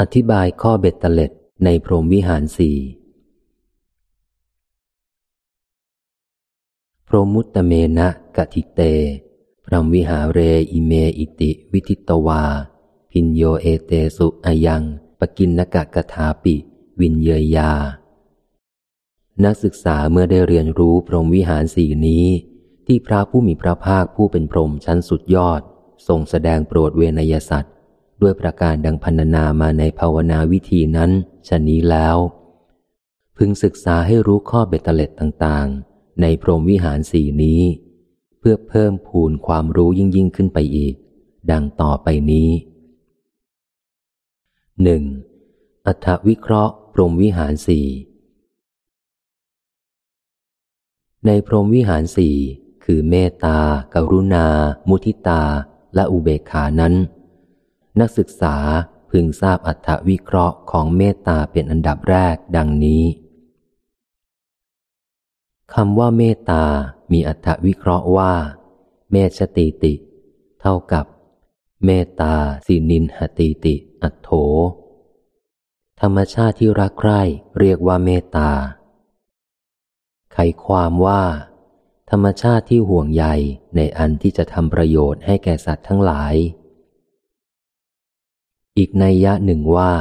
อธิบายข้อเบ็ดเตล็ดในพรหมวิหารสี่พรหมุตตเมนะกถิเต พรหมวิหาเรอิเมอิติ วิทิตวา ภิยโยเอเตสุอะยัง ปกิณณกะกถาปิ วิญเญยยา นักศึกษาเมื่อได้เรียนรู้พรหมวิหารสี่นี้ ที่พระผู้มีพระภาคผู้เป็นพรหมชั้นสุดยอด ทรงแสดงโปรดเวนยสัตว์ ด้วยประการดังพันนามาในภาวนาวิธีนั้นชนนี้แล้ว พึงศึกษาให้รู้ข้อเบตเตล็ดต่างๆ ในพรหมวิหารสี่นี้ เพื่อเพิ่มพูนความรู้ยิ่งยิ่งขึ้นไปอีก ดังต่อไปนี้หนึ่งอัฐวิเคราะห์พรหมวิหารสี่ในพรหมวิหารสี่คือเมตตา กรุณา มุทิตา และอุเบกขานั้น นักศึกษาพึงทราบอัตวิเคราะห์ของเมตตาเป็นอันดับแรกดังนี้คำว่าเมตตา มีอัตวิเคราะห์ว่า เมชติติ เท่ากับ เมตตาสินินหติติ อัตโถ ธรรมชาติที่รักใคร่เรียกว่าเมตตา ไขความว่า ธรรมชาติที่ห่วงใยในอันที่จะทำประโยชน์ให้แก่สัตว์ทั้งหลาย อีกนัยยะหนึ่งว่า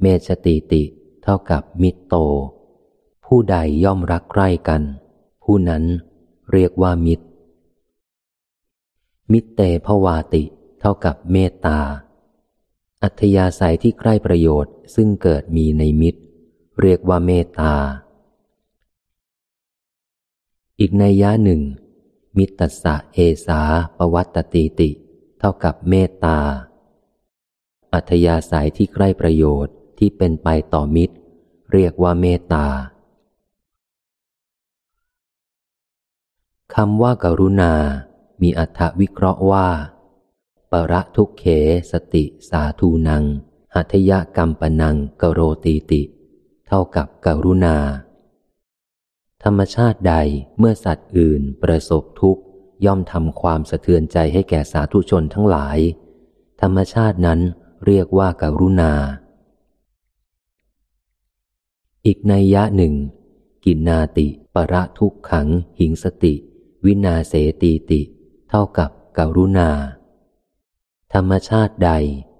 เมชติติเท่ากับมิตโต ผู้ใดย่อมรักใคร่กัน ผู้นั้นเรียกว่ามิตร มิตเตภวาติเท่ากับเมตตา อัธยาศัยที่ใกล้ประโยชน์ซึ่งเกิดมีในมิตร เรียกว่าเมตตา อีกในย่าหนึ่ง มิตรสะเอสาปวัตติติ เท่ากับเมตตา อัธยาศัยที่ใกล้ประโยชน์ที่เป็นไปต่อมิตร เรียกว่าเมตตาคำว่าการุณา มีอัธวิเคราะห์ว่า ประทุกเขสติสาทูนัง หัตยกรรมปนังกโรตีติ เท่ากับการุณา ธรรมชาติใดเมื่อสัตว์อื่นประสบทุกข์ ย่อมทำความสะเทือนใจให้แก่สาธุชนทั้งหลาย ธรรมชาตินั้น เรียกว่าการุณา อีกในยะหนึ่ง กินนาติปรทุกขัง หิงสติ วินาเสตีติ เท่ากับการุณา ธรรมชาติใด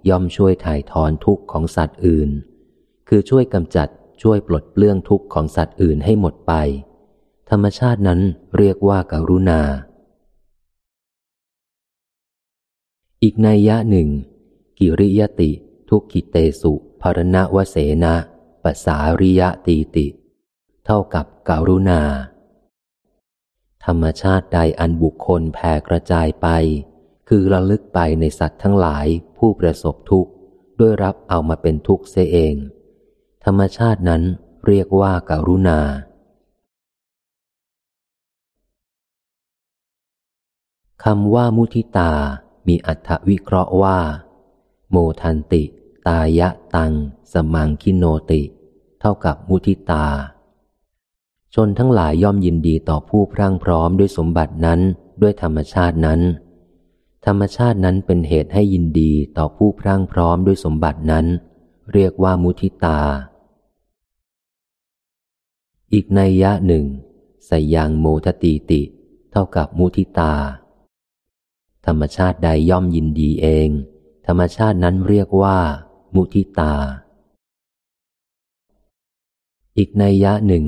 ย่อมช่วยถ่ายถอนทุกข์ของสัตว์อื่น คือช่วยกำจัดช่วยปลดเปลื้องทุกข์ของสัตว์อื่นให้หมดไป ธรรมชาตินั้นเรียกว่าการุณา อีกนัยยะหนึ่ง กิริยติ ทุกขิเตสุภรณวเสนะปสาริยตีติ เท่ากับการุณา ธรรมชาติใดอันบุคคลแผ่กระจายไป คือระลึกไปในสัตว์ทั้งหลายผู้ประสบทุกข์ด้วยรับเอามาเป็นทุกข์เสียเอง ธรรมชาตินั้นเรียกว่าการุณา คำว่ามุทิตา มีอัตวิเคราะห์ว่า โมทันติ ตายะตัง สมังคิโนติ เท่ากับมุทิตา ชนทั้งหลายย่อมยินดีต่อผู้พรั่งพร้อมด้วยสมบัตินั้นด้วยธรรมชาตินั้น ธรรมชาตินั้นเป็นเหตุให้ยินดีต่อผู้พรั่งพร้อมด้วยสมบัตินั้น เรียกว่ามุทิตา อีกในยะหนึ่งสยังโมทติติ เท่ากับมุทิตา ธรรมชาติใดย่อมยินดีเอง ธรรมชาตินั้นเรียกว่า มุทิตา อีกในยะหนึ่ง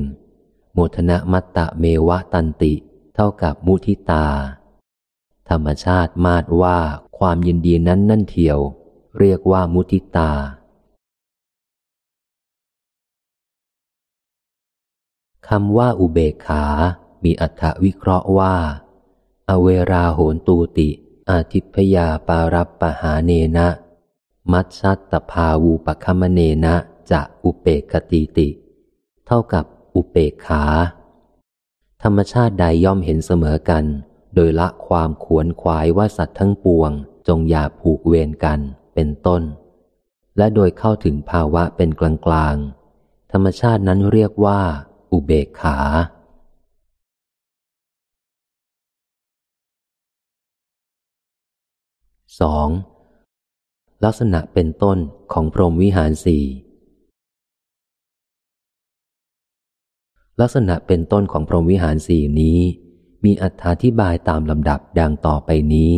โมทนะมัตตะเมวะตันติ เท่ากับมุทิตา ธรรมชาติมาดว่าความยินดีนั้นนั่นเทียว เรียกว่ามุทิตาคำว่าอุเบกขา มีอัตวิเคราะห์ว่า อเวราโหนตูติ อาทิพยาปารับปหาเนนะ มัชชัตตภาวูปคมเนนะจะอุเปกคติติ เท่ากับอุเปกขา ธรรมชาติใดย่อมเห็นเสมอกัน โดยละความขวนขวายว่าสัตว์ทั้งปวง จงอย่าผูกเวรกันเป็นต้น และโดยเข้าถึงภาวะเป็นกลางกลางธรรมชาตินั้นเรียกว่า อุเบกขา สองลักษณะเป็นต้นของพรหมวิหารสี่ลักษณะเป็นต้นของพรหมวิหารสี่นี้ มีอธิบายตามลำดับดังต่อไปนี้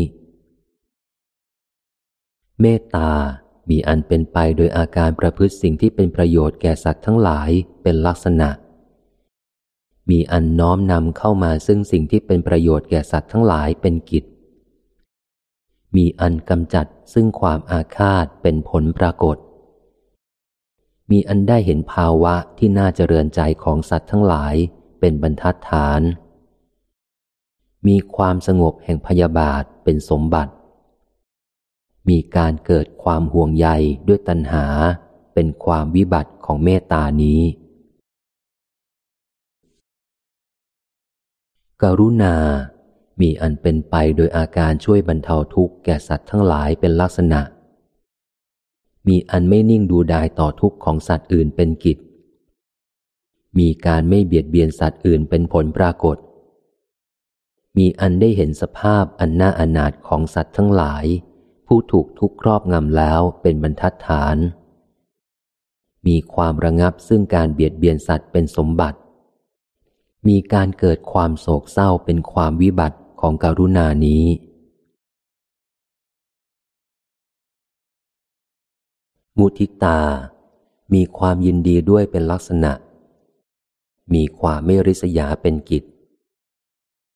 เมตตา มีอันเป็นไปโดยอาการประพฤติสิ่งที่เป็นประโยชน์แก่สัตว์ทั้งหลายเป็นลักษณะ มีอันน้อมนำเข้ามาซึ่งสิ่งที่เป็นประโยชน์แก่สัตว์ทั้งหลายเป็นกิจ มีอันกำจัดซึ่งความอาฆาตเป็นผลปรากฏ มีอันได้เห็นภาวะที่น่าเจริญใจของสัตว์ทั้งหลายเป็นบรรทัดฐาน มีความสงบแห่งพยาบาทเป็นสมบัติ มีการเกิดความห่วงใยด้วยตัณหาเป็นความวิบัติของเมตตานี้ กรุณา มีอันเป็นไปโดยอาการช่วยบรรเทาทุกข์แก่สัตว์ทั้งหลายเป็นลักษณะ มีอันไม่นิ่งดูดายต่อทุกข์ของสัตว์อื่นเป็นกิจ มีการไม่เบียดเบียนสัตว์อื่นเป็นผลปรากฏ มีอันได้เห็นสภาพอันน่าอนาถของสัตว์ทั้งหลาย ผู้ถูกทุกข์ครอบงำแล้วเป็นบรรทัดฐาน มีความระงับซึ่งการเบียดเบียนสัตว์เป็นสมบัติ มีการเกิดความโศกเศร้าเป็นความวิบัติ ของการุณานี้ มุทิตา มีความยินดีด้วยเป็นลักษณะ มีความไม่ริษยาเป็นกิจ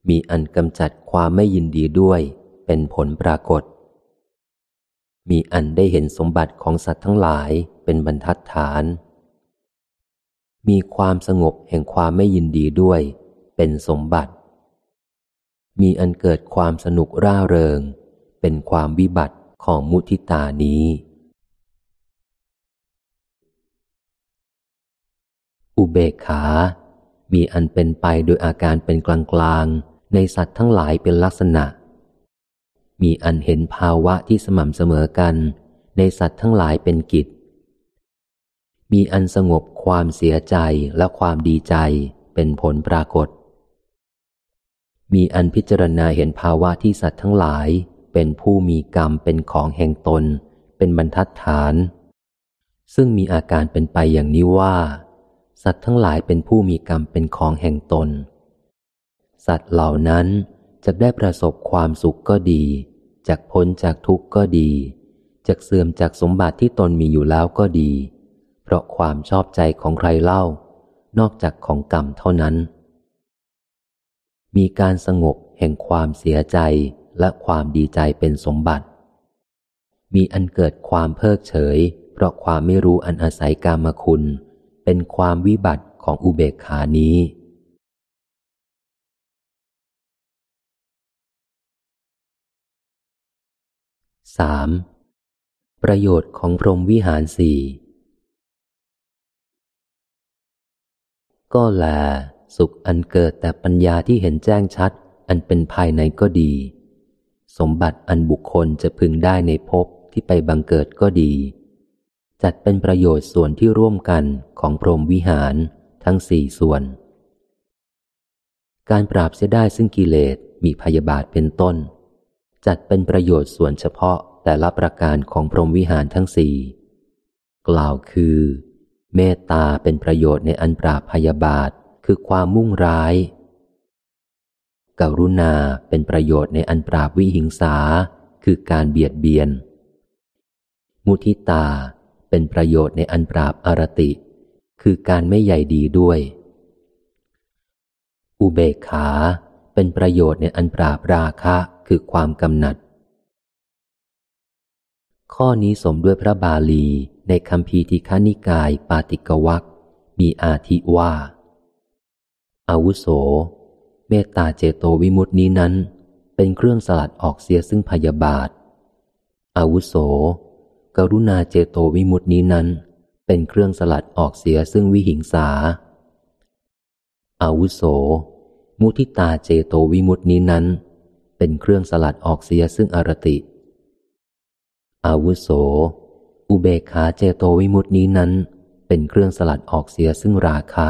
มีอันกำจัดความไม่ยินดีด้วยเป็นผลปรากฏ มีอันได้เห็นสมบัติของสัตว์ทั้งหลายเป็นบรรทัดฐาน มีความสงบแห่งความไม่ยินดีด้วยเป็นสมบัติ มีอันเกิดความสนุกร่าเริง เป็นความวิบัติของมุทิตานี้ อุเบกขา มีอันเป็นไปโดยอาการเป็นกลางกลางในสัตว์ทั้งหลายเป็นลักษณะ มีอันเห็นภาวะที่สม่ำเสมอกัน ในสัตว์ทั้งหลายเป็นกิจ มีอันสงบความเสียใจและความดีใจเป็นผลปรากฏ มีอันพิจารณาเห็นภาวะที่สัตว์ทั้งหลาย เป็นผู้มีกรรมเป็นของแห่งตน เป็นบรรทัดฐาน ซึ่งมีอาการเป็นไปอย่างนี้ว่า สัตว์ทั้งหลายเป็นผู้มีกรรมเป็นของแห่งตน สัตว์เหล่านั้นจะได้ประสบความสุขก็ดีจากพ้นจากทุกข์ก็ดีจากเสื่อมจากสมบัติที่ตนมีอยู่แล้วก็ดี เพราะความชอบใจของใครเล่า นอกจากของกรรมเท่านั้น มีการสงบแห่งความเสียใจและความดีใจเป็นสมบัติ มีอันเกิดความเพิกเฉย เพราะความไม่รู้อันอาศัยกามคุณ เป็นความวิบัติของอุเบกขานี้สามประโยชน์ของพรหมวิหารสี่ก็แล สุขอันเกิดแต่ปัญญาที่เห็นแจ้งชัด อันเป็นภายในก็ดี สมบัติอันบุคคลจะพึงได้ในภพที่ไปบังเกิดก็ดี จัดเป็นประโยชน์ส่วนที่ร่วมกันของพรหมวิหารทั้งสี่ส่วน การปราบเสียได้ซึ่งกิเลสมีพยาบาทเป็นต้น จัดเป็นประโยชน์ส่วนเฉพาะแต่ละประการของพรหมวิหารทั้งสี่กล่าวคือ เมตตาเป็นประโยชน์ในอันปราบพยาบาท คือความมุ่งร้าย กรุณาเป็นประโยชน์ในอันปราบวิหิงสา คือการเบียดเบียน มุทิตาเป็นประโยชน์ในอันปราบอารติ คือการไม่ใหญ่ดีด้วย อุเบกขาเป็นประโยชน์ในอันปราบราคะคือความกำหนัด ข้อนี้สมด้วยพระบาลีในคำพีทิคานิกายปาติกวักมีอาทิว่า อาวุโส เมตตาเจโตวิมุตินี้นั้น เป็นเครื่องสลัดออกเสียซึ่งพยาบาท อาวุโส กรุณาเจโตวิมุตินี้นั้น เป็นเครื่องสลัดออกเสียซึ่งวิหิงสา อาวุโส มุทิตาเจโตวิมุตินี้นั้น เป็นเครื่องสลัดออกเสียซึ่งอรติ อาวุโส อุเบกขาเจโตวิมุตินี้นั้น เป็นเครื่องสลัดออกเสียซึ่งราคะ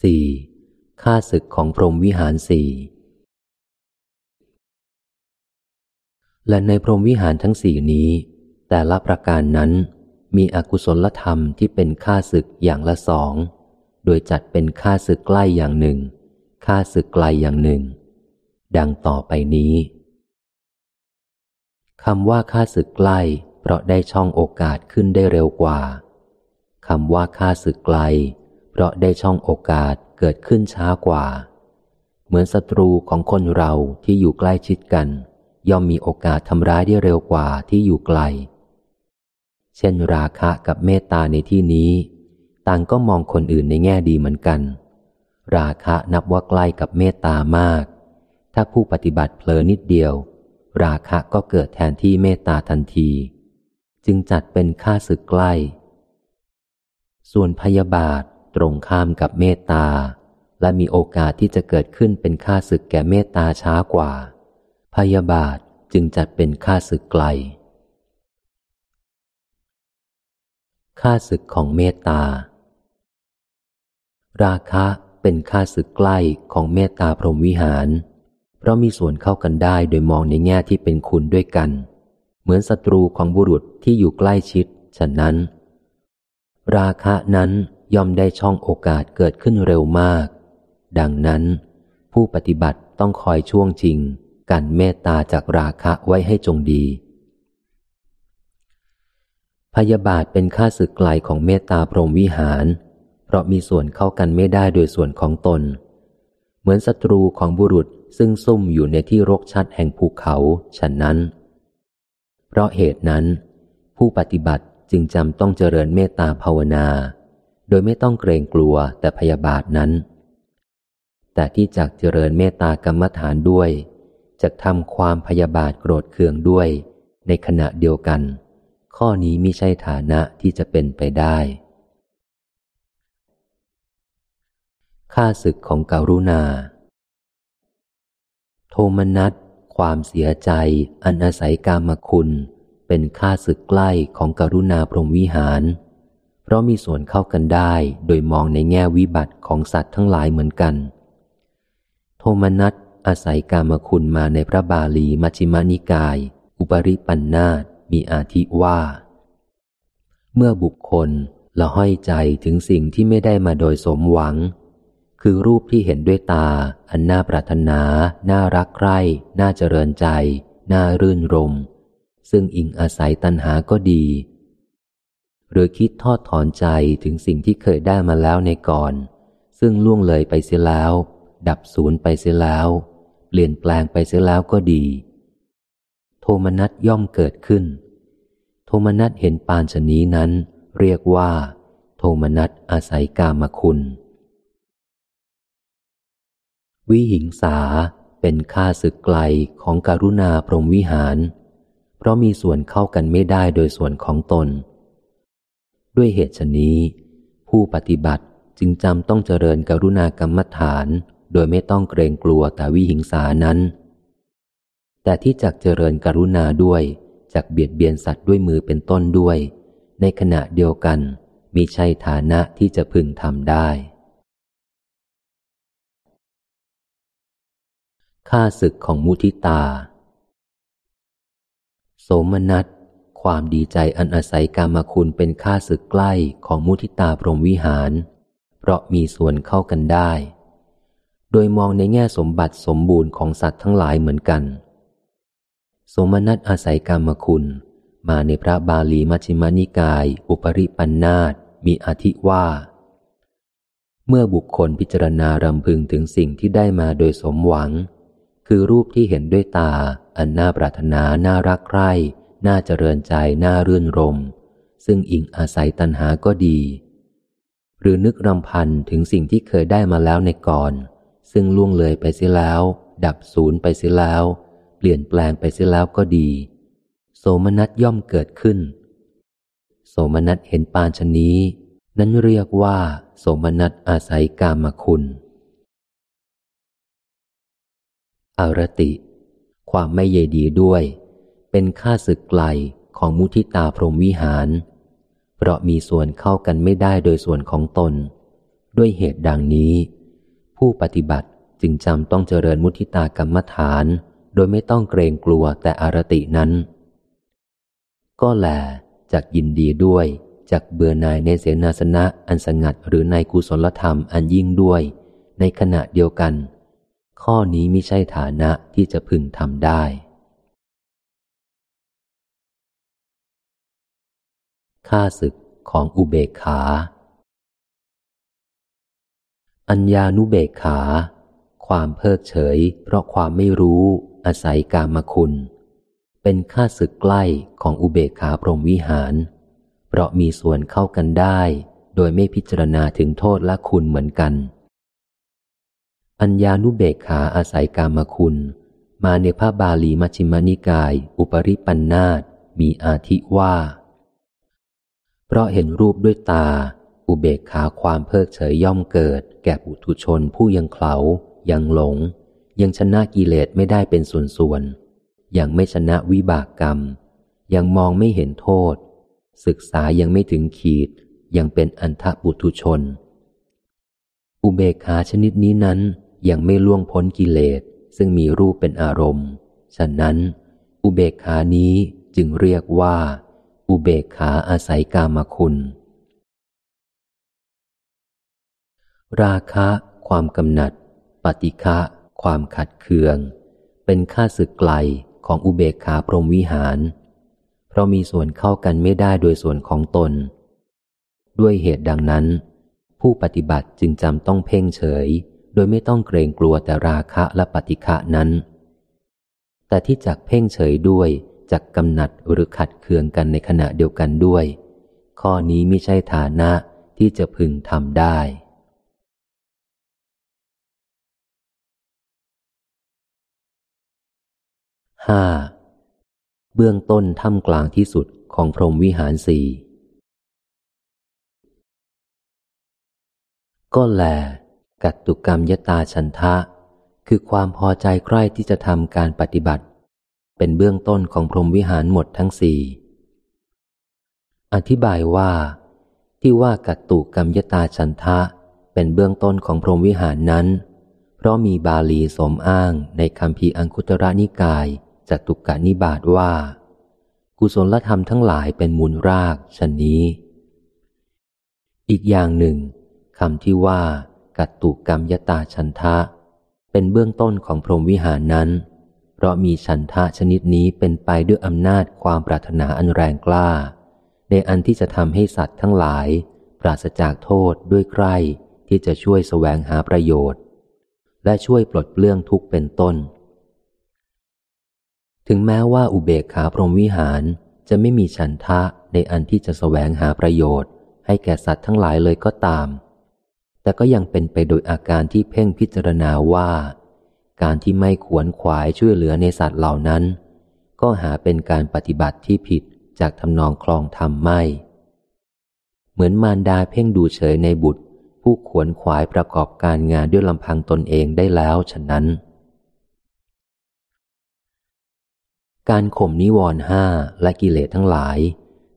สี่ข้าศึกของพรหมวิหารสี่และในพรหมวิหารทั้งสี่นี้ แต่ละประการนั้นมีอกุศลธรรมที่เป็นค่าศึกอย่างละสอง โดยจัดเป็นค่าศึกใกล้อย่างหนึ่ง ค่าศึกไกลอย่างหนึ่ง ดังต่อไปนี้คำว่าค่าศึกใกล้ เพราะได้ช่องโอกาสขึ้นได้เร็วกว่าคำว่าค่าศึกไกล เพราะได้ช่องโอกาสเกิดขึ้นช้ากว่า เหมือนศัตรูของคนเราที่อยู่ใกล้ชิดกัน ย่อมมีโอกาสทำร้ายได้เร็วกว่าที่อยู่ไกล เช่นราคะกับเมตตาในที่นี้ ต่างก็มองคนอื่นในแง่ดีเหมือนกัน ราคะนับว่าใกล้กับเมตตามาก ถ้าผู้ปฏิบัติเผลอนิดเดียว ราคะก็เกิดแทนที่เมตตาทันที จึงจัดเป็นค่าศึกใกล้ ส่วนพยาบาท ตรงข้ามกับเมตตา และมีโอกาสที่จะเกิดขึ้นเป็นค่าศึกแก่เมตตาช้ากว่า พยาบาทจึงจัดเป็นค่าศึกไกล ค่าศึกของเมตตา ราคะเป็นค่าศึกใกล้ของเมตตาพรหมวิหาร เพราะมีส่วนเข้ากันได้โดยมองในแง่ที่เป็นคุณด้วยกัน เหมือนศัตรูของบุรุษที่อยู่ใกล้ชิด ฉะนั้น ราคะนั้น ย่อมได้ช่องโอกาสเกิดขึ้นเร็วมาก ดังนั้น ผู้ปฏิบัติต้องคอยช่วงจริงกันเมตตาจากราคะไว้ให้จงดี พยาบาทเป็นค่าศึกไกลของเมตตาพรหมวิหาร เพราะมีส่วนเข้ากันไม่ได้โดยส่วนของตน เหมือนศัตรูของบุรุษซึ่งซุ่มอยู่ในที่รกชัดแห่งภูเขาฉะนั้น เพราะเหตุนั้น ผู้ปฏิบัติจึงจำต้องเจริญเมตตาภาวนา ดยไม่ต้องเกรงกลัวแต่พยาบาทนั้น แต่ที่จักเจริญเมตตากรรมฐานด้วยจะทำความพยาบาทโกรธเคืองด้วย ในขณะเดียวกัน ข้อนี้มิใช่ฐานะที่จะเป็นไปได้ค่าศึกของการุณา โทมนัสความเสียใจ อันอาศัยกามคุณ เป็นค่าศึกใกล้ของกรุณาพรหมวิหาร เพราะมีส่วนเข้ากันได้โดยมองในแง่วิบัติของสัตว์ทั้งหลายเหมือนกัน โทมนัสอาศัยกามคุณมาในพระบาลีมัชฌิมานิกาย อุปริปันนาตมีอาทิว่า เมื่อบุคคลละห้อยใจถึงสิ่งที่ไม่ได้มาโดยสมหวัง คือรูปที่เห็นด้วยตา อันน่าปรารถนา น่ารักใคร่ น่าเจริญใจ น่ารื่นรม ซึ่งอิงอาศัยตัณหาก็ดี หรือคิดทอดถอนใจถึงสิ่งที่เคยได้มาแล้วในก่อน ซึ่งล่วงเลยไปเสียแล้ว ดับสูญไปเสียแล้ว เปลี่ยนแปลงไปเสียแล้วก็ดี โทมนัสย่อมเกิดขึ้น โทมนัสเห็นปานชนี้นั้น เรียกว่า โทมนัสอาศัยกามคุณ วิหิงสาเป็นค่าศึกไกลของการุณาพรหมวิหาร เพราะมีส่วนเข้ากันไม่ได้โดยส่วนของตน ด้วยเหตุชนี้ ผู้ปฏิบัติจึงจำต้องเจริญกรุณากรรมฐาน โดยไม่ต้องเกรงกลัวแต่วิหิงสานั้น แต่ที่จักเจริญกรุณาด้วยจักเบียดเบียนสัตว์ด้วยมือเป็นต้นด้วย ในขณะเดียวกันมีใช่ฐานะที่จะพึงทำได้ค่าศึกของมุทิตา โสมนัส ความดีใจอันอาศัยกามคุณเป็นค่าศึกใกล้ของมุทิตาพรหมวิหาร เพราะมีส่วนเข้ากันได้ โดยมองในแง่สมบัติสมบูรณ์ของสัตว์ทั้งหลายเหมือนกัน สมนัสอาศัยกามคุณ มาในพระบาลีมัชฌิมานิกาย อุปริปันธาตมีอธิว่า เมื่อบุคคลพิจารณารำพึงถึงสิ่งที่ได้มาโดยสมหวัง คือรูปที่เห็นด้วยตา อันน่าปรารถนาน่ารักใคร่ น่าเจริญใจน่ารื่นรม ซึ่งอิงอาศัยตัณหาก็ดี หรือนึกรำพันถึงสิ่งที่เคยได้มาแล้วในก่อน ซึ่งล่วงเลยไปเสียแล้ว ดับสูญไปเสียแล้ว เปลี่ยนแปลงไปเสียแล้วก็ดี โสมนัสย่อมเกิดขึ้น โสมนัสเห็นปานชนี้ นั้นเรียกว่า โสมนัสอาศัยกามคุณอารติ ความไม่เยดีด้วย เป็นค่าศึกไกลของมุทิตาพรหมวิหาร เพราะมีส่วนเข้ากันไม่ได้โดยส่วนของตน ด้วยเหตุดังนี้ ผู้ปฏิบัติจึงจำต้องเจริญมุทิตากรรมฐาน โดยไม่ต้องเกรงกลัวแต่อารตินั้น ก็แลจากยินดีด้วยจากเบื่อหน่ายในเสนาสนะอันสงัดหรือในกุศลธรรมอันยิ่งด้วย ในขณะเดียวกัน ข้อนี้ไม่ใช่ฐานะที่จะพึงทำได้ ค่าศึกของอุเบกขา อัญญานุเบกขา ความเพิกเฉย เพราะความไม่รู้อาศัยกามคุณ เป็นค่าศึกใกล้ของอุเบกขาพรหมวิหาร เพราะมีส่วนเข้ากันได้ โดยไม่พิจารณาถึงโทษและคุณเหมือนกัน อัญญานุเบกขาอาศัยกามคุณ มาในพระบาลีมัชฌิมนิกาย อุปริปันธาตมีอาทิว่า เพราะเห็นรูปด้วยตา อุเบกขาความเพิกเฉยย่อมเกิด แก่ปุถุชนผู้ยังเขายังหลง ยังชนะกิเลสไม่ได้เป็นส่วนๆยังไม่ชนะวิบากกรรม ยังมองไม่เห็นโทษ ศึกษายังไม่ถึงขีด ยังเป็นอันทะปุถุชน อุเบกขาชนิดนี้นั้นยังไม่ล่วงพ้นกิเลสซึ่งมีรูปเป็นอารมณ์ ฉะนั้น อุเบกขานี้จึงเรียกว่า อุเบกขาอาศัยกามคุณ ราคะ ความกำหนัด ปฏิฆะความขัดเคือง เป็นค่าศึกไกลของอุเบกขาพรหมวิหาร เพราะมีส่วนเข้ากันไม่ได้โดยส่วนของตน ด้วยเหตุดังนั้น ผู้ปฏิบัติจึงจำต้องเพ่งเฉย โดยไม่ต้องเกรงกลัวแต่ราคะและปฏิฆะนั้น แต่ที่จักเพ่งเฉยด้วย จักกำหนัดหรือขัดเคืองกันในขณะเดียวกันด้วย ข้อนี้ไม่ใช่ฐานะที่จะพึงทำได้ห้าเบื้องต้นท่ามกลางที่สุดของพรหมวิหารสี่ก็แล กัตตุกรรมยตาชันทะ คือความพอใจใคร่ที่จะทำการปฏิบัติ เป็นเบื้องต้นของพรหมวิหารหมดทั้งสี่ อธิบายว่า ที่ว่ากัตตุกรรมยตาชันทะ เป็นเบื้องต้นของพรหมวิหารนั้น เพราะมีบาลีสมอ้างในคำพีอังคุตระนิกายจตุกานิบาตว่า กุศลธรรมทั้งหลายเป็นมูลรากชนนี้ อีกอย่างหนึ่งคำที่ว่ากัตตุกรรมยตาชันทะ เป็นเบื้องต้นของพรหมวิหารนั้นเราะมีฉันทะชนิดนี้เป็นไปด้วยอำนาจความปรารถนาอันแรงกล้า ในอันที่จะทำให้สัตว์ทั้งหลาย ปราศจากโทษด้วยใครที่จะช่วยแสวงหาประโยชน์ และช่วยปลดเปลื้องทุกเป็นต้น ถึงแม้ว่าอุเบกขาพรหมวิหารจะไม่มีฉันทะในอันที่จะแสวงหาประโยชน์ ให้แก่สัตว์ทั้งหลายเลยก็ตาม แต่ก็ยังเป็นไปโดยอาการที่เพ่งพิจารณาว่า การที่ไม่ขวนขวายช่วยเหลือในสัตว์เหล่านั้น ก็หาเป็นการปฏิบัติที่ผิดจากทำนองคลองธรรมไม่ เหมือนมารดาเพ่งดูเฉยในบุตร ผู้ขวนขวายประกอบการงานด้วยลำพังตนเองได้แล้วฉะนั้น การข่มนิวรณ์ห้าและกิเลสทั้งหลาย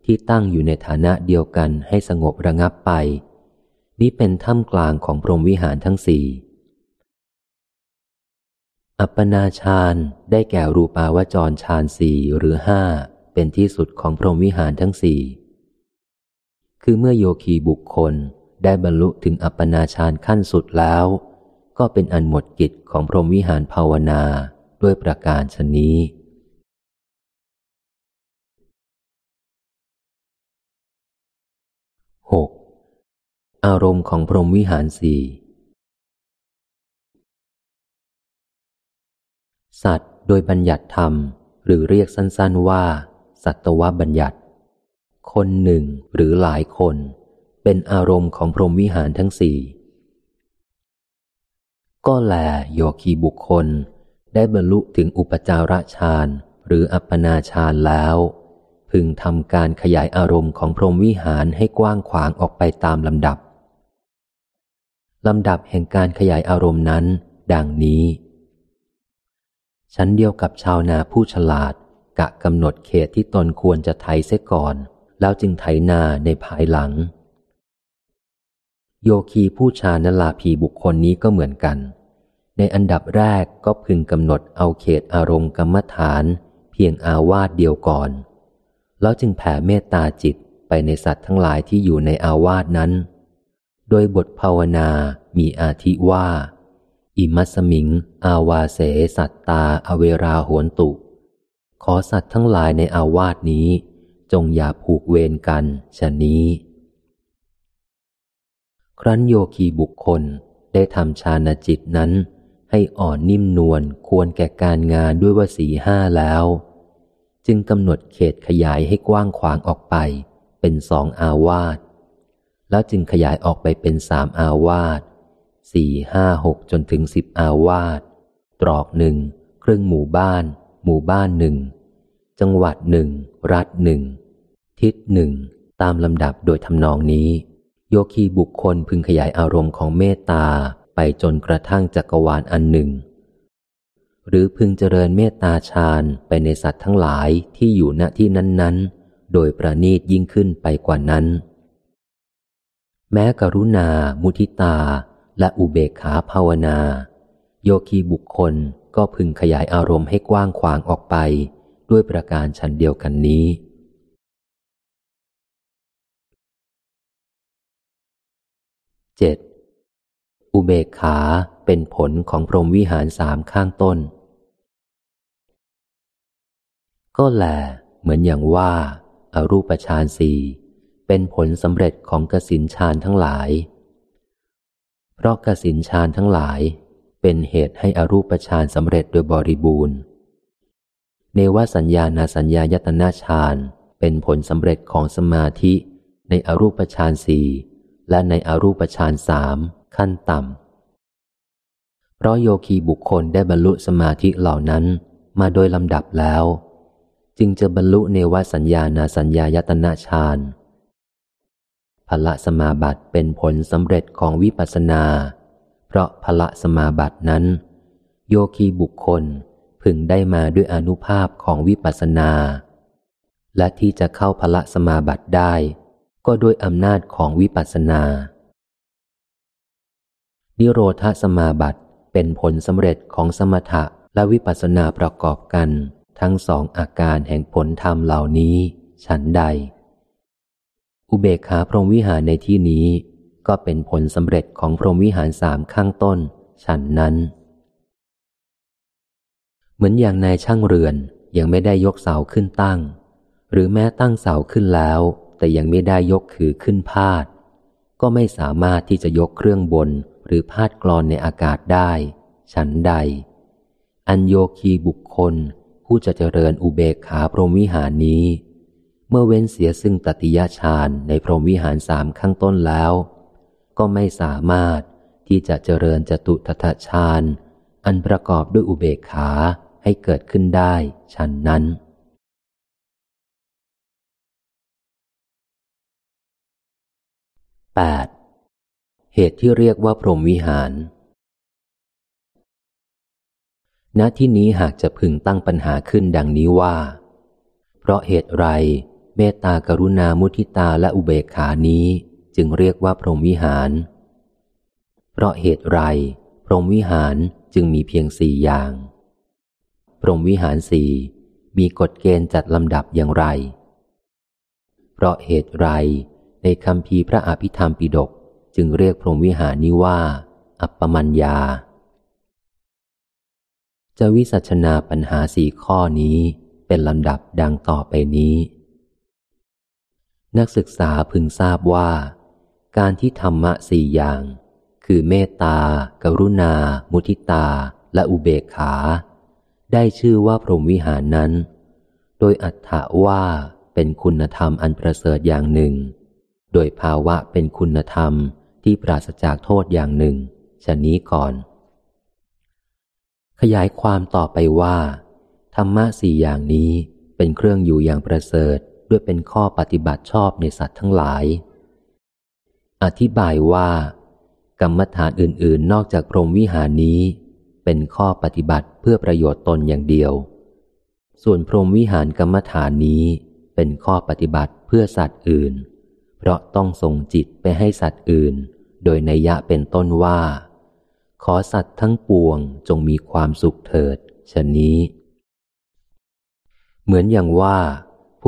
ที่ตั้งอยู่ในฐานะเดียวกันให้สงบระงับไป นี้เป็นถ้ำกลางของพรหมวิหารทั้งสี่ อัปปนาฌานได้แก่รูปาวจรฌานสี่หรือห้าเป็นที่สุดของพรหมวิหารทั้งสี่คือเมื่อโยคีบุคคลได้บรรลุถึงอัปปนาฌานขั้นสุดแล้ว ก็เป็นอันหมดกิจของพรหมวิหารภาวนาด้วยประการชนี้หกอารมณ์ของพรหมวิหารสี่ สัตว์โดยบัญญัติธรรม หรือเรียกสั้นๆว่า สัตวบัญญัติ คนหนึ่งหรือหลายคน เป็นอารมณ์ของพรหมวิหารทั้งสี่ ก็แลโยคีบุคคล ได้บรรลุถึงอุปจาระฌานหรืออัปปนาฌานแล้ว พึงทำการขยายอารมณ์ของพรหมวิหารให้กว้างขวางออกไปตามลำดับลำดับแห่งการขยายอารมณ์นั้น ดังนี้ ชั้นเดียวกับชาวนาผู้ฉลาด กะกำหนดเขตที่ตนควรจะไถเสียก่อน แล้วจึงไถนาในภายหลัง โยคีผู้ชานลาภีบุคคลนี้ก็เหมือนกัน ในอันดับแรกก็พึงกำหนดเอาเขตอารมณ์กรรมฐาน เพียงอาวาสเดียวก่อน แล้วจึงแผ่เมตตาจิตไปในสัตว์ทั้งหลายที่อยู่ในอาวาสนั้น โดยบทภาวนามีอาทิว่า อิมัสมิง อาวาเสสัตตาอเวราหวนตุ ขอสัตว์ทั้งหลายในอาวาสนี้ จงอย่าผูกเวรกันชะนี้ ครั้นโยคีบุคคลได้ทำฌานจิตนั้น ให้อ่อนนิ่มนวลควรแก่การงานด้วยว่าสีห้าแล้ว จึงกำหนดเขตขยายให้กว้างขวางออกไป เป็นสองอาวาสแล้วจึงขยายออกไปเป็นสามอาวาส สี่ห้าหกจนถึงสิบอาวาสตรอกหนึ่งครึ่งหมู่บ้าน หมู่บ้านหนึ่ง จังหวัดหนึ่ง รัฐหนึ่ง ทิศหนึ่ง ตามลำดับโดยทำนองนี้ โยคีบุคคลพึงขยายอารมณ์ของเมตตาไปจนกระทั่งจักรวาลอันหนึ่ง หรือพึงเจริญเมตตาฌานไปในสัตว์ทั้งหลายที่อยู่ณที่นั้น ๆ โดยประนีตยิ่งขึ้นไปกว่านั้น แม้กรุณา มุทิตา และอุเบกขาภาวนา โยคีบุคคลก็พึงขยายอารมณ์ให้กว้างขวางออกไป ด้วยประการชั้นเดียวกันนี้เจ็ดอุเบกขาเป็นผลของพรหมวิหารสามข้างต้น ก็แหลเหมือนอย่างว่าอารูปฌานสี่เป็นผลสำเร็จของกสินฌานทั้งหลาย เพราะกสินฌานทั้งหลาย เป็นเหตุให้อรูปฌานสำเร็จโดยบริบูรณ์ เนวสัญญาณสัญญายตนาฌานเป็นผลสำเร็จของสมาธิ ในอรูปฌานสี่และในอรูปฌานสามขั้นต่ำ เพราะโยคีบุคคลได้บรรลุสมาธิเหล่านั้นมาโดยลำดับแล้ว จึงจะบรรลุเนวสัญญาณสัญญายตนะฌาน พละสมาบัติเป็นผลสำเร็จของวิปัสสนา เพราะพละสมาบัตินั้น โยคีบุคคลพึงได้มาด้วยอนุภาพของวิปัสสนา และที่จะเข้าพละสมาบัติได้ ก็ด้วยอำนาจของวิปัสสนา นิโรธสมาบัติเป็นผลสำเร็จของสมถะและวิปัสสนาประกอบกัน ทั้งสองอาการแห่งผลธรรมเหล่านี้ ฉันใด อุเบกขาพรหมวิหารในที่นี้ ก็เป็นผลสำเร็จของพรหมวิหารสามข้างต้น ฉันนั้น เหมือนอย่างนายช่างเรือนยังไม่ได้ยกเสาขึ้นตั้ง หรือแม้ตั้งเสาขึ้นแล้ว แต่ยังไม่ได้ยกคือขึ้นพาด ก็ไม่สามารถที่จะยกเครื่องบนหรือพาดกรอนในอากาศได้ ฉันใด อัญโยคีบุคคลผู้จะเจริญอุเบกขาพรหมวิหารนี้ เมื่อเว้นเสียซึ่งตติยฌานในพรหมวิหารสามข้างต้นแล้ว ก็ไม่สามารถที่จะเจริญจตุทถฌานอันประกอบด้วยอุเบกขาให้เกิดขึ้นได้ฉันนั้นแปดเหตุที่เรียกว่าพรหมวิหาร ณที่นี้หากจะพึงตั้งปัญหาขึ้นดังนี้ว่า เพราะเหตุไร เมตตากรุณามุทิตาและอุเบกขานี้จึงเรียกว่าพรหมวิหาร เพราะเหตุไร พรหมวิหารจึงมีเพียงสี่อย่าง พรหมวิหารสี่มีกฎเกณฑ์จัดลำดับอย่างไร เพราะเหตุไรในคำพีพระอภิธรรมปิฎกจึงเรียกพรหมวิหารนี้ว่า อัปปมัญญา จะวิสัชนาปัญหาสี่ข้อนี้เป็นลำดับดังต่อไปนี้ นักศึกษาพึงทราบว่า การที่ธรรมะสี่อย่าง คือเมตตา กรุณา มุทิตา และอุเบกขา ได้ชื่อว่าพรหมวิหารนั้น โดยอัตถะว่าเป็นคุณธรรมอันประเสริฐอย่างหนึ่ง โดยภาวะเป็นคุณธรรมที่ปราศจากโทษอย่างหนึ่งชนนี้ก่อน ขยายความต่อไปว่า ธรรมะสี่อย่างนี้เป็นเครื่องอยู่อย่างประเสริฐ ด้วยเป็นข้อปฏิบัติชอบในสัตว์ทั้งหลาย อธิบายว่า กรรมฐานอื่น ๆ นอกจากพรหมวิหารนี้ เป็นข้อปฏิบัติเพื่อประโยชน์ตนอย่างเดียว ส่วนพรหมวิหารกรรมฐานนี้เป็นข้อปฏิบัติเพื่อสัตว์อื่น เพราะต้องส่งจิตไปให้สัตว์อื่น โดยนัยยะเป็นต้นว่า ขอสัตว์ทั้งปวงจงมีความสุขเถิดชะนี้ เหมือนอย่างว่า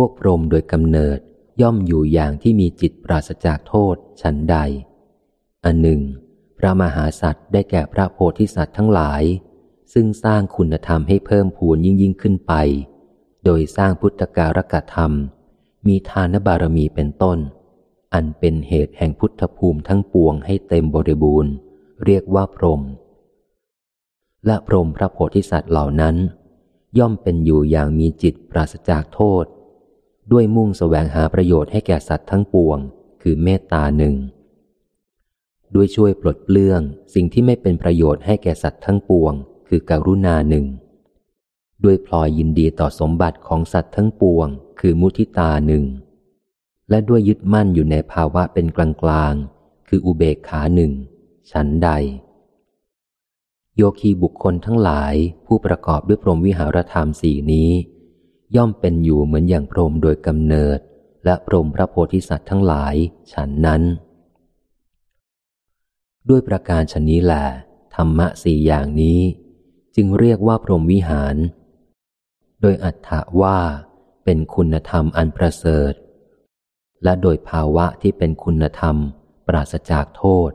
วกพรหมโดยกำเนิดย่อมอยู่อย่างที่มีจิตปราศจากโทษฉันใด อันหนึ่ง พระมหาสัตว์ได้แก่พระโพธิสัตว์ทั้งหลาย ซึ่งสร้างคุณธรรมให้เพิ่มพูนยิ่งยิ่งขึ้นไป โดยสร้างพุทธการกธรรม มีทานบารมีเป็นต้น อันเป็นเหตุแห่งพุทธภูมิทั้งปวงให้เต็มบริบูรณ์ เรียกว่าพรหมและพรหมพระโพธิสัตว์เหล่านั้น ย่อมเป็นอยู่อย่างมีจิตปราศจากโทษ ด้วยมุ่งสแสวงหาประโยชน์ให้แก่สัตว์ทั้งปวง คือเมตตาหนึ่ง ด้วยช่วยปลดเปลื้องสิ่งที่ไม่เป็นประโยชน์ให้แก่สัตว์ทั้งปวง คือกรุณาหนึ่ง ด้วยพลอยยินดีต่อสมบัติของสัตว์ทั้งปวง คือมุทิตาหนึ่ง และด้วยยึดมั่นอยู่ในภาวะเป็นกลางกลางคืออุเบกขาหนึ่ง ฉันใด โยคีบุคคลทั้งหลายผู้ประกอบด้วยพรหมวิหารธรรมสี่นี้ ย่อมเป็นอยู่เหมือนอย่างพรหมโดยกำเนิด และพรหมพระโพธิสัตว์ทั้งหลายฉันนั้น ด้วยประการชนนี้แหละธรรมะสี่อย่างนี้ จึงเรียกว่าพรหมวิหาร โดยอัตถะว่าเป็นคุณธรรมอันประเสริฐ และโดยภาวะที่เป็นคุณธรรมปราศจากโทษ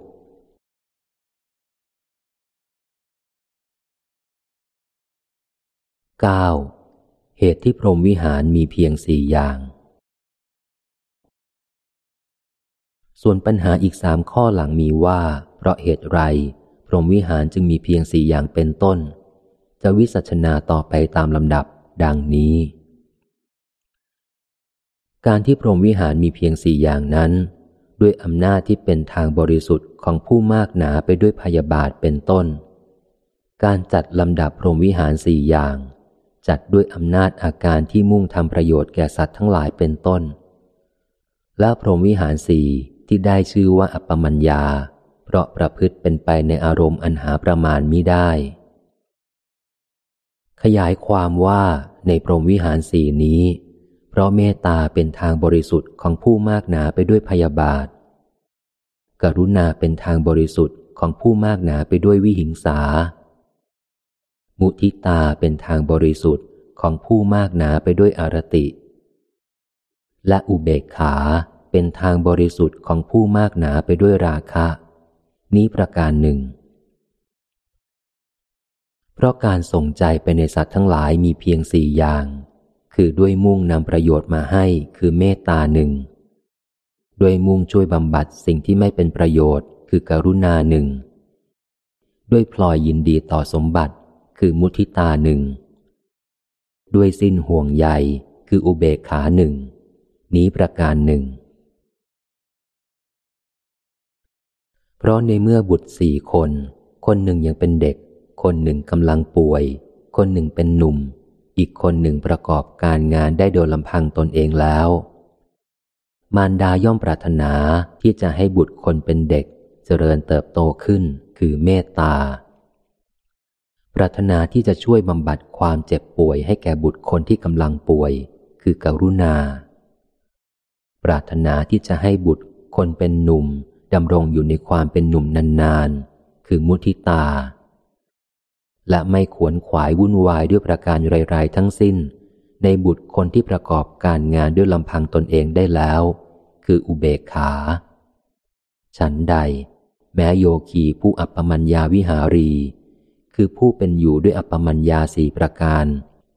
เก้า เหตุที่พรหมวิหารมีเพียงสี่อย่าง ส่วนปัญหาอีกสามข้อหลังมีว่า เพราะเหตุไร พรหมวิหารจึงมีเพียงสี่อย่างเป็นต้น จะวิสัชนาต่อไปตามลำดับดังนี้ การที่พรหมวิหารมีเพียงสี่อย่างนั้น ด้วยอำนาจที่เป็นทางบริสุทธิ์ของผู้มากหนาไปด้วยพยาบาทเป็นต้น การจัดลำดับพรหมวิหารสี่อย่าง จัดด้วยอำนาจอาการที่มุ่งทำประโยชน์แก่สัตว์ทั้งหลายเป็นต้น และพรหมวิหารสี่ที่ได้ชื่อว่าอัปปมัญญา เพราะประพฤติเป็นไปในอารมณ์อันหาประมาณมิได้ ขยายความว่าในพรหมวิหารสี่นี้ เพราะเมตตาเป็นทางบริสุทธิ์ของผู้มากหนาไปด้วยพยาบาท กรุณาเป็นทางบริสุทธิ์ของผู้มากหนาไปด้วยวิหิงสา มุทิตาเป็นทางบริสุทธิ์ของผู้มากหนาไปด้วยอารติ และอุเบกขาเป็นทางบริสุทธิ์ของผู้มากหนาไปด้วยราคะ นี้ประการหนึ่ง เพราะการส่งใจไปในสัตว์ทั้งหลายมีเพียงสี่อย่าง คือด้วยมุ่งนำประโยชน์มาให้คือเมตตาหนึ่งด้วยมุ่งช่วยบำบัดสิ่งที่ไม่เป็นประโยชน์คือกรุณาหนึ่งด้วยพลอยยินดีต่อสมบัติ คือมุทิตาหนึ่ง ด้วยสิ้นห่วงใยคืออุเบกขาหนึ่ง นี้ประการหนึ่ง เพราะในเมื่อบุตรสี่คน คนหนึ่งยังเป็นเด็ก คนหนึ่งกำลังป่วย คนหนึ่งเป็นหนุ่ม อีกคนหนึ่งประกอบการงานได้โดยลำพังตนเองแล้ว มารดาย่อมปรารถนาที่จะให้บุตรคนเป็นเด็ก เจริญเติบโตขึ้นคือเมตตา ปรารถนาที่จะช่วยบำบัดความเจ็บป่วยให้แก่บุตรคนที่กำลังป่วย คือกรุณา ปรารถนาที่จะให้บุตรคนเป็นหนุ่มดำรงอยู่ในความเป็นหนุ่มนานๆ คือมุทิตา และไม่ขวนขวายวุ่นวายด้วยประการไรๆทั้งสิ้น ในบุตรคนที่ประกอบการงานด้วยลำพังตนเองได้แล้ว คืออุเบกขา ฉันใด แม้โยคีผู้อัปปมัญญาวิหารี คือผู้เป็นอยู่ด้วยอัปมัญญาสี่ประการ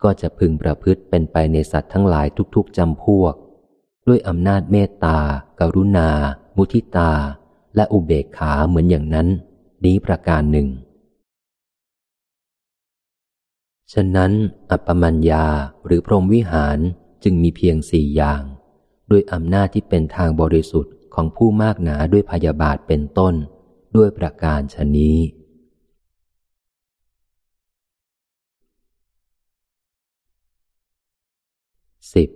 ก็จะพึงประพฤติเป็นไปในสัตว์ทั้งหลายทุกๆจำพวก ด้วยอำนาจเมตตา กรุณา มุทิตา และอุเบกขาเหมือนอย่างนั้น นี้ประการหนึ่ง ฉะนั้น อัปมัญญาหรือพรหมวิหารจึงมีเพียงสี่อย่าง ด้วยอำนาจที่เป็นทางบริสุทธิ์ของผู้มากหนาด้วยพยาบาทเป็นต้น ด้วยประการชนี้ สิบ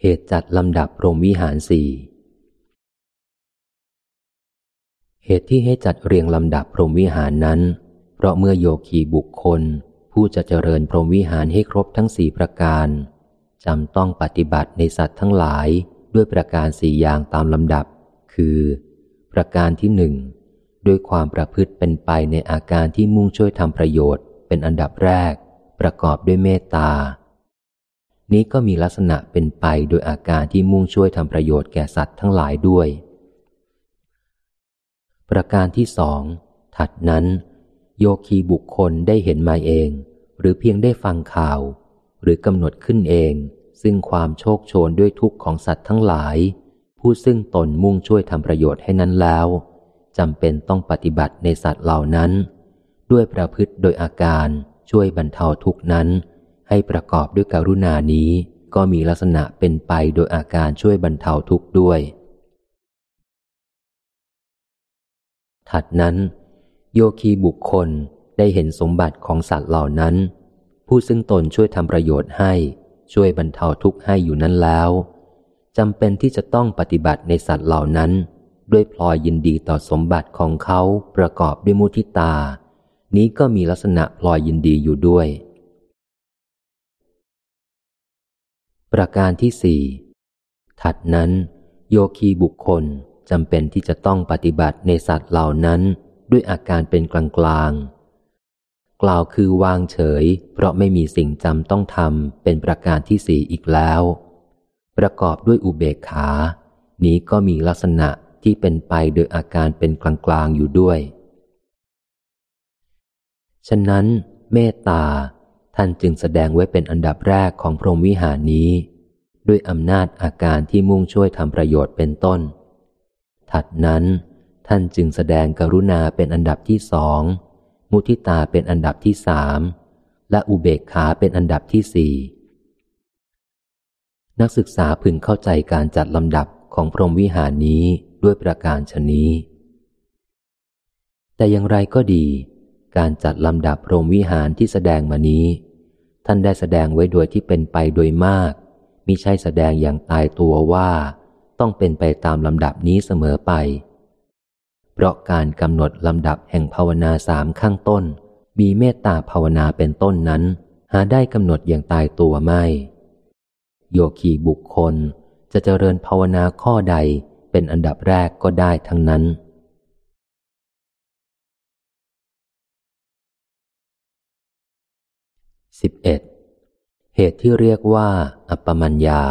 เหตุจัดลำดับพรหมวิหารสี่เหตุที่ให้จัดเรียงลำดับพรหมวิหารนั้น เพราะเมื่อโยคีบุคคล ผู้จะเจริญพรหมวิหารให้ครบทั้งสี่ประการจำต้องปฏิบัติในสัตว์ทั้งหลายด้วยประการสี่อย่างตามลำดับ คือ ประการที่หนึ่งด้วยความประพฤติเป็นไปในอาการที่มุ่งช่วยทำประโยชน์ เป็นอันดับแรก ประกอบด้วยเมตตา นี้ก็มีลักษณะเป็นไปโดยอาการที่มุ่งช่วยทำประโยชน์แก่สัตว์ทั้งหลายด้วย ประการที่สองถัดนั้น โยคีบุคคลได้เห็นมาเอง หรือเพียงได้ฟังข่าว หรือกำหนดขึ้นเอง ซึ่งความโชคโชนด้วยทุกข์ของสัตว์ทั้งหลาย ผู้ซึ่งตนมุ่งช่วยทำประโยชน์ให้นั้นแล้วจำเป็นต้องปฏิบัติในสัตว์เหล่านั้น ด้วยประพฤติโดยอาการช่วยบรรเทาทุกนั้น ให้ประกอบด้วยกรุณานี้ก็มีลักษณะเป็นไปโดยอาการช่วยบรรเทาทุกข์ด้วย ถัดนั้น โยคีบุคคลได้เห็นสมบัติของสัตว์เหล่านั้น ผู้ซึ่งตนช่วยทำประโยชน์ให้ช่วยบรรเทาทุกข์ให้อยู่นั้นแล้วจำเป็นที่จะต้องปฏิบัติในสัตว์เหล่านั้น ด้วยพลอยยินดีต่อสมบัติของเขาประกอบด้วยมุทิตา นี้ก็มีลักษณะพลอยยินดีอยู่ด้วย ประการที่สี่ถัดนั้น โยคีบุคคลจำเป็นที่จะต้องปฏิบัติในสัตว์เหล่านั้นด้วยอาการเป็นกลางกลางกล่าวคือวางเฉย เพราะไม่มีสิ่งจำต้องทำเป็นประการที่สี่อีกแล้ว ประกอบด้วยอุเบกขา นี้ก็มีลักษณะที่เป็นไปโดยอาการเป็นกลางๆอยู่ด้วย ฉะนั้น เมตตา ท่านจึงแสดงไว้เป็นอันดับแรกของพรหมวิหารนี้ ด้วยอำนาจอาการที่มุ่งช่วยทำประโยชน์เป็นต้น ถัดนั้นท่านจึงแสดงกรุณาเป็นอันดับที่สอง มุทิตาเป็นอันดับที่สาม และอุเบกขาเป็นอันดับที่สี่นักศึกษาพึงเข้าใจการจัดลำดับของพรหมวิหารนี้ด้วยประการชนี้ แต่อย่างไรก็ดี การจัดลำดับพรหมวิหารที่แสดงมานี้ ท่านได้แสดงไว้โดยที่เป็นไปโดยมากมิใช่แสดงอย่างตายตัวว่า ต้องเป็นไปตามลำดับนี้เสมอไป เพราะการกำหนดลำดับแห่งภาวนาสามข้างต้น มีเมตตาภาวนาเป็นต้นนั้น หาได้กำหนดอย่างตายตัวไม่ โยคีบุคคลจะเจริญภาวนาข้อใดเป็นอันดับแรกก็ได้ทั้งนั้น สิบเอ็ดเหตุที่เรียกว่า อัปปมัญญา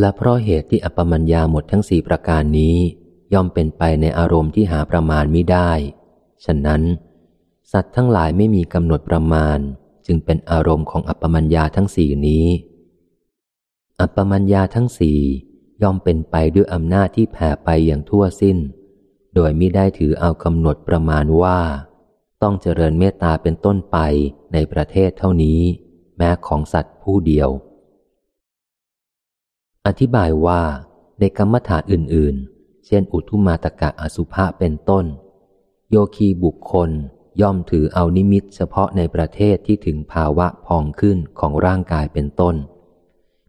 และเพราะเหตุที่อัปปมัญญาหมดทั้งสี่ประการนี้ ย่อมเป็นไปในอารมณ์ที่หาประมาณไม่ได้ ฉะนั้น สัตว์ทั้งหลายไม่มีกำหนดประมาณ จึงเป็นอารมณ์ของอัปปมัญญาทั้งสี่นี้ อัปปมัญญาทั้งสี่ย่อมเป็นไปด้วยอำนาจที่แผ่ไปอย่างทั่วสิ้น โดยไม่ได้ถือเอากำหนดประมาณว่า ต้องเจริญเมตตาเป็นต้นไปในประเทศเท่านี้ แม้ของสัตว์ผู้เดียว อธิบายว่าในกรรมฐานอื่น ๆ เช่นอุทุมาตกะอสุภะเป็นต้น โยคีบุคคลย่อมถือเอานิมิตเฉพาะในประเทศที่ถึงภาวะพองขึ้นของร่างกายเป็นต้น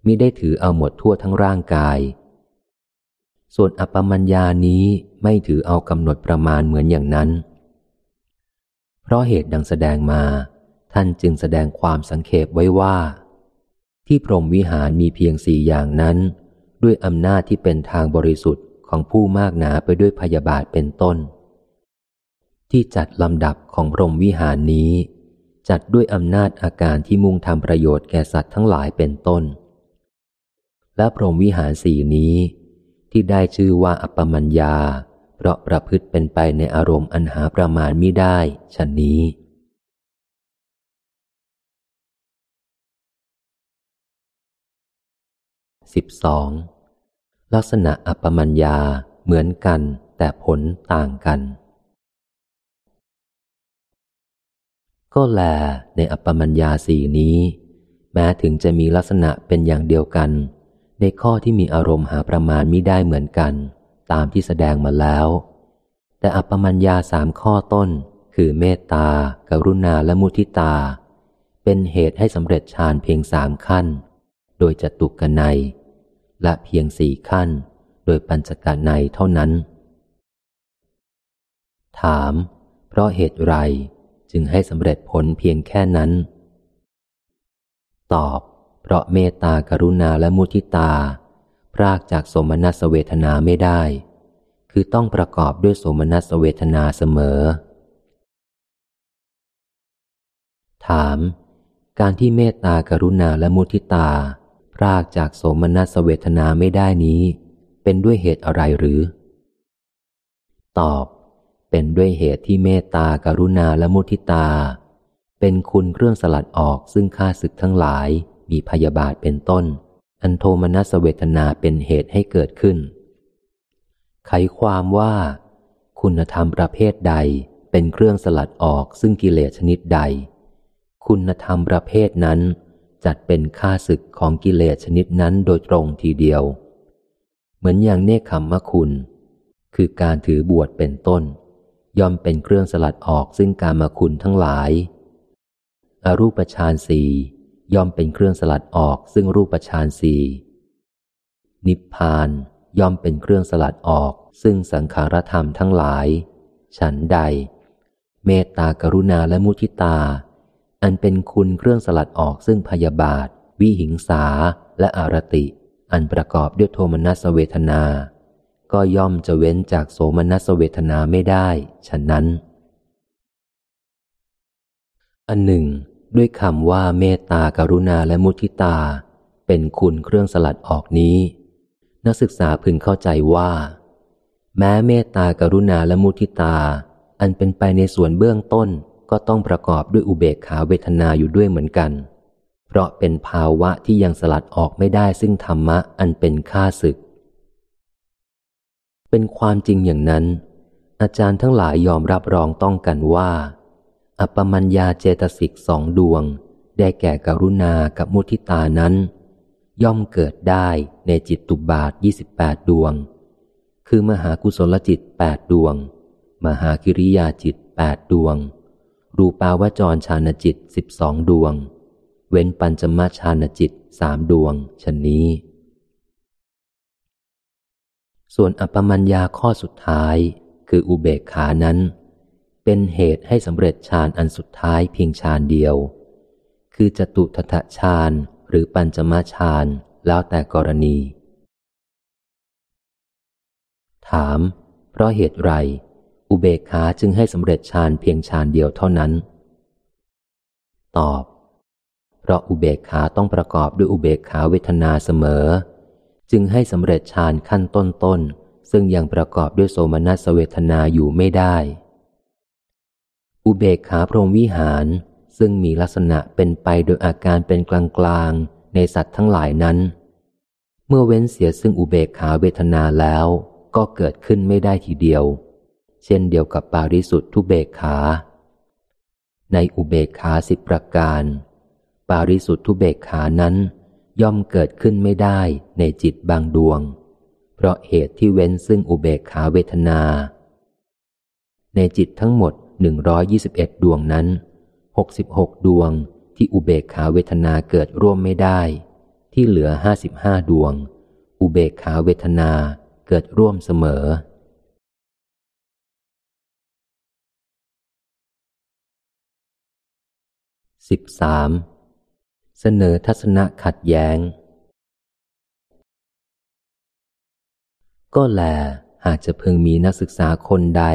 มิได้ถือเอาหมดทั่วทั้งร่างกาย ส่วนอัปมัญญานี้ไม่ถือเอากำหนดประมาณเหมือนอย่างนั้น เพราะเหตุดังแสดงมา ท่านจึงแสดงความสังเขปไว้ว่า ที่พรหมวิหารมีเพียงสี่อย่างนั้น ด้วยอำนาจที่เป็นทางบริสุทธิ์ของผู้มากหนาไปด้วยพยาบาทเป็นต้น ที่จัดลำดับของพรหมวิหารนี้ จัดด้วยอำนาจอาการที่มุ่งทำประโยชน์แก่สัตว์ทั้งหลายเป็นต้น และพรหมวิหารสี่นี้ ที่ได้ชื่อว่าอัปปมัญญา เพราะประพฤติเป็นไปในอารมณ์อันหาประมาณมิได้ชนนี้สิบสองลักษณะอัปปมัญญาเหมือนกันแต่ผลต่างกัน ก็แลในอัปปมัญญาสี่นี้ แม้ถึงจะมีลักษณะเป็นอย่างเดียวกัน ในข้อที่มีอารมณ์หาประมาณมิได้เหมือนกัน ตามที่แสดงมาแล้ว แต่อัปปมัญญาสามข้อต้น คือเมตตา กรุณาและมุทิตา เป็นเหตุให้สำเร็จฌานเพียงสามขั้น โดยจตุกนัย และเพียงสี่ขั้น โดยปัญจกนัยเท่านั้น ถาม เพราะเหตุไรจึงให้สำเร็จผลเพียงแค่นั้น ตอบ เพราะเมตตากรุณาและมุทิตา รากจากโสมนสเวทนาไม่ได้ คือต้องประกอบด้วยโสมนสเวทนาเสมอ ถาม การที่เมตตากรุณาและมุทิตา รากจากโสมนสเวทนาไม่ได้นี้ เป็นด้วยเหตุอะไรหรือ ตอบ เป็นด้วยเหตุที่เมตตากรุณาและมุทิตา เป็นคุณเครื่องสลัดออกซึ่งค่าศึกทั้งหลายมีพยาบาทเป็นต้น อันโทมนัสเวทนาเป็นเหตุให้เกิดขึ้น ไขความว่า คุณธรรมประเภทใดเป็นเครื่องสลัดออกซึ่งกิเลสชนิดใด คุณธรรมประเภทนั้นจัดเป็นค่าศึกของกิเลสชนิดนั้นโดยตรงทีเดียว เหมือนอย่างเนคขมมคุณ คือการถือบวชเป็นต้น ย่อมเป็นเครื่องสลัดออกซึ่งการมาคุณทั้งหลาย อรูปฌานสี่ ย่อมเป็นเครื่องสลัดออกซึ่งรูปฌานสี่นิพพานย่อมเป็นเครื่องสลัดออกซึ่งสังขารธรรมทั้งหลาย ฉันใด เมตตากรุณาและมุทิตา อันเป็นคุณเครื่องสลัดออกซึ่งพยาบาท วิหิงสาและอารติ อันประกอบด้วยโทมนัสเวทนา ก็ย่อมจะเว้นจากโสมนัสเวทนาไม่ได้ ฉะนั้น อันหนึ่ง ด้วยคำว่าเมตตากรุณาและมุทิตา เป็นคุณเครื่องสลัดออกนี้ นักศึกษาพึงเข้าใจว่า แม้เมตตากรุณาและมุทิตา อันเป็นไปในส่วนเบื้องต้นก็ต้องประกอบด้วยอุเบกขาเวทนาอยู่ด้วยเหมือนกัน เพราะเป็นภาวะที่ยังสลัดออกไม่ได้ซึ่งธรรมะอันเป็นค่าศึก เป็นความจริงอย่างนั้น อาจารย์ทั้งหลายยอมรับรองต้องกันว่า อัปมัญญาเจตสิกสองดวง ได้แก่กรุณากับมุทิตานั้น ย่อมเกิดได้ในจิตตุบาทยี่สิบแปดดวง คือมหากุศลจิตแปดดวง มหาคิริยาจิตแปดดวง รูปาวจรชานจิตสิบสองดวง เว้นปัญจมาชานจิตสามดวงชนนี้ ส่วนอัปมัญญาข้อสุดท้ายคืออุเบกขานั้น เป็นเหตุให้สำเร็จฌานอันสุดท้ายเพียงฌานเดียว คือจตุทัตฌานหรือปัญจมาฌานแล้วแต่กรณี ถาม เพราะเหตุไร อุเบกขาจึงให้สำเร็จฌานเพียงฌานเดียวเท่านั้น ตอบ เพราะอุเบกขาต้องประกอบด้วยอุเบกขาเวทนาเสมอ จึงให้สำเร็จฌานขั้นต้นๆซึ่งยังประกอบด้วยโสมนัสเวทนาอยู่ไม่ได้ อุเบกขาพรหมวิหาร ซึ่งมีลักษณะเป็นไปโดยอาการเป็นกลางๆ ในสัตว์ทั้งหลายนั้น เมื่อเว้นเสียซึ่งอุเบกขาเวทนาแล้วก็เกิดขึ้นไม่ได้ทีเดียว เช่นเดียวกับปาริสุทธุเบกขา ในอุเบกขาสิบประการ ปาริสุทธุเบกขานั้น ย่อมเกิดขึ้นไม่ได้ในจิตบางดวง เพราะเหตุที่เว้นซึ่งอุเบกขาเวทนา ในจิตทั้งหมด หนึ่งร้อยยี่สิบเอ็ดดวงนั้นหกสิบหกดวงที่อุเบกขาเวทนาเกิดร่วมไม่ได้ ที่เหลือห้าสิบห้าดวง อุเบกขาเวทนาเกิดร่วมเสมอสิบสามเสนอทัศนะขัดแย้ง ก็แลหากจะเพึงมีนักศึกษาคนใด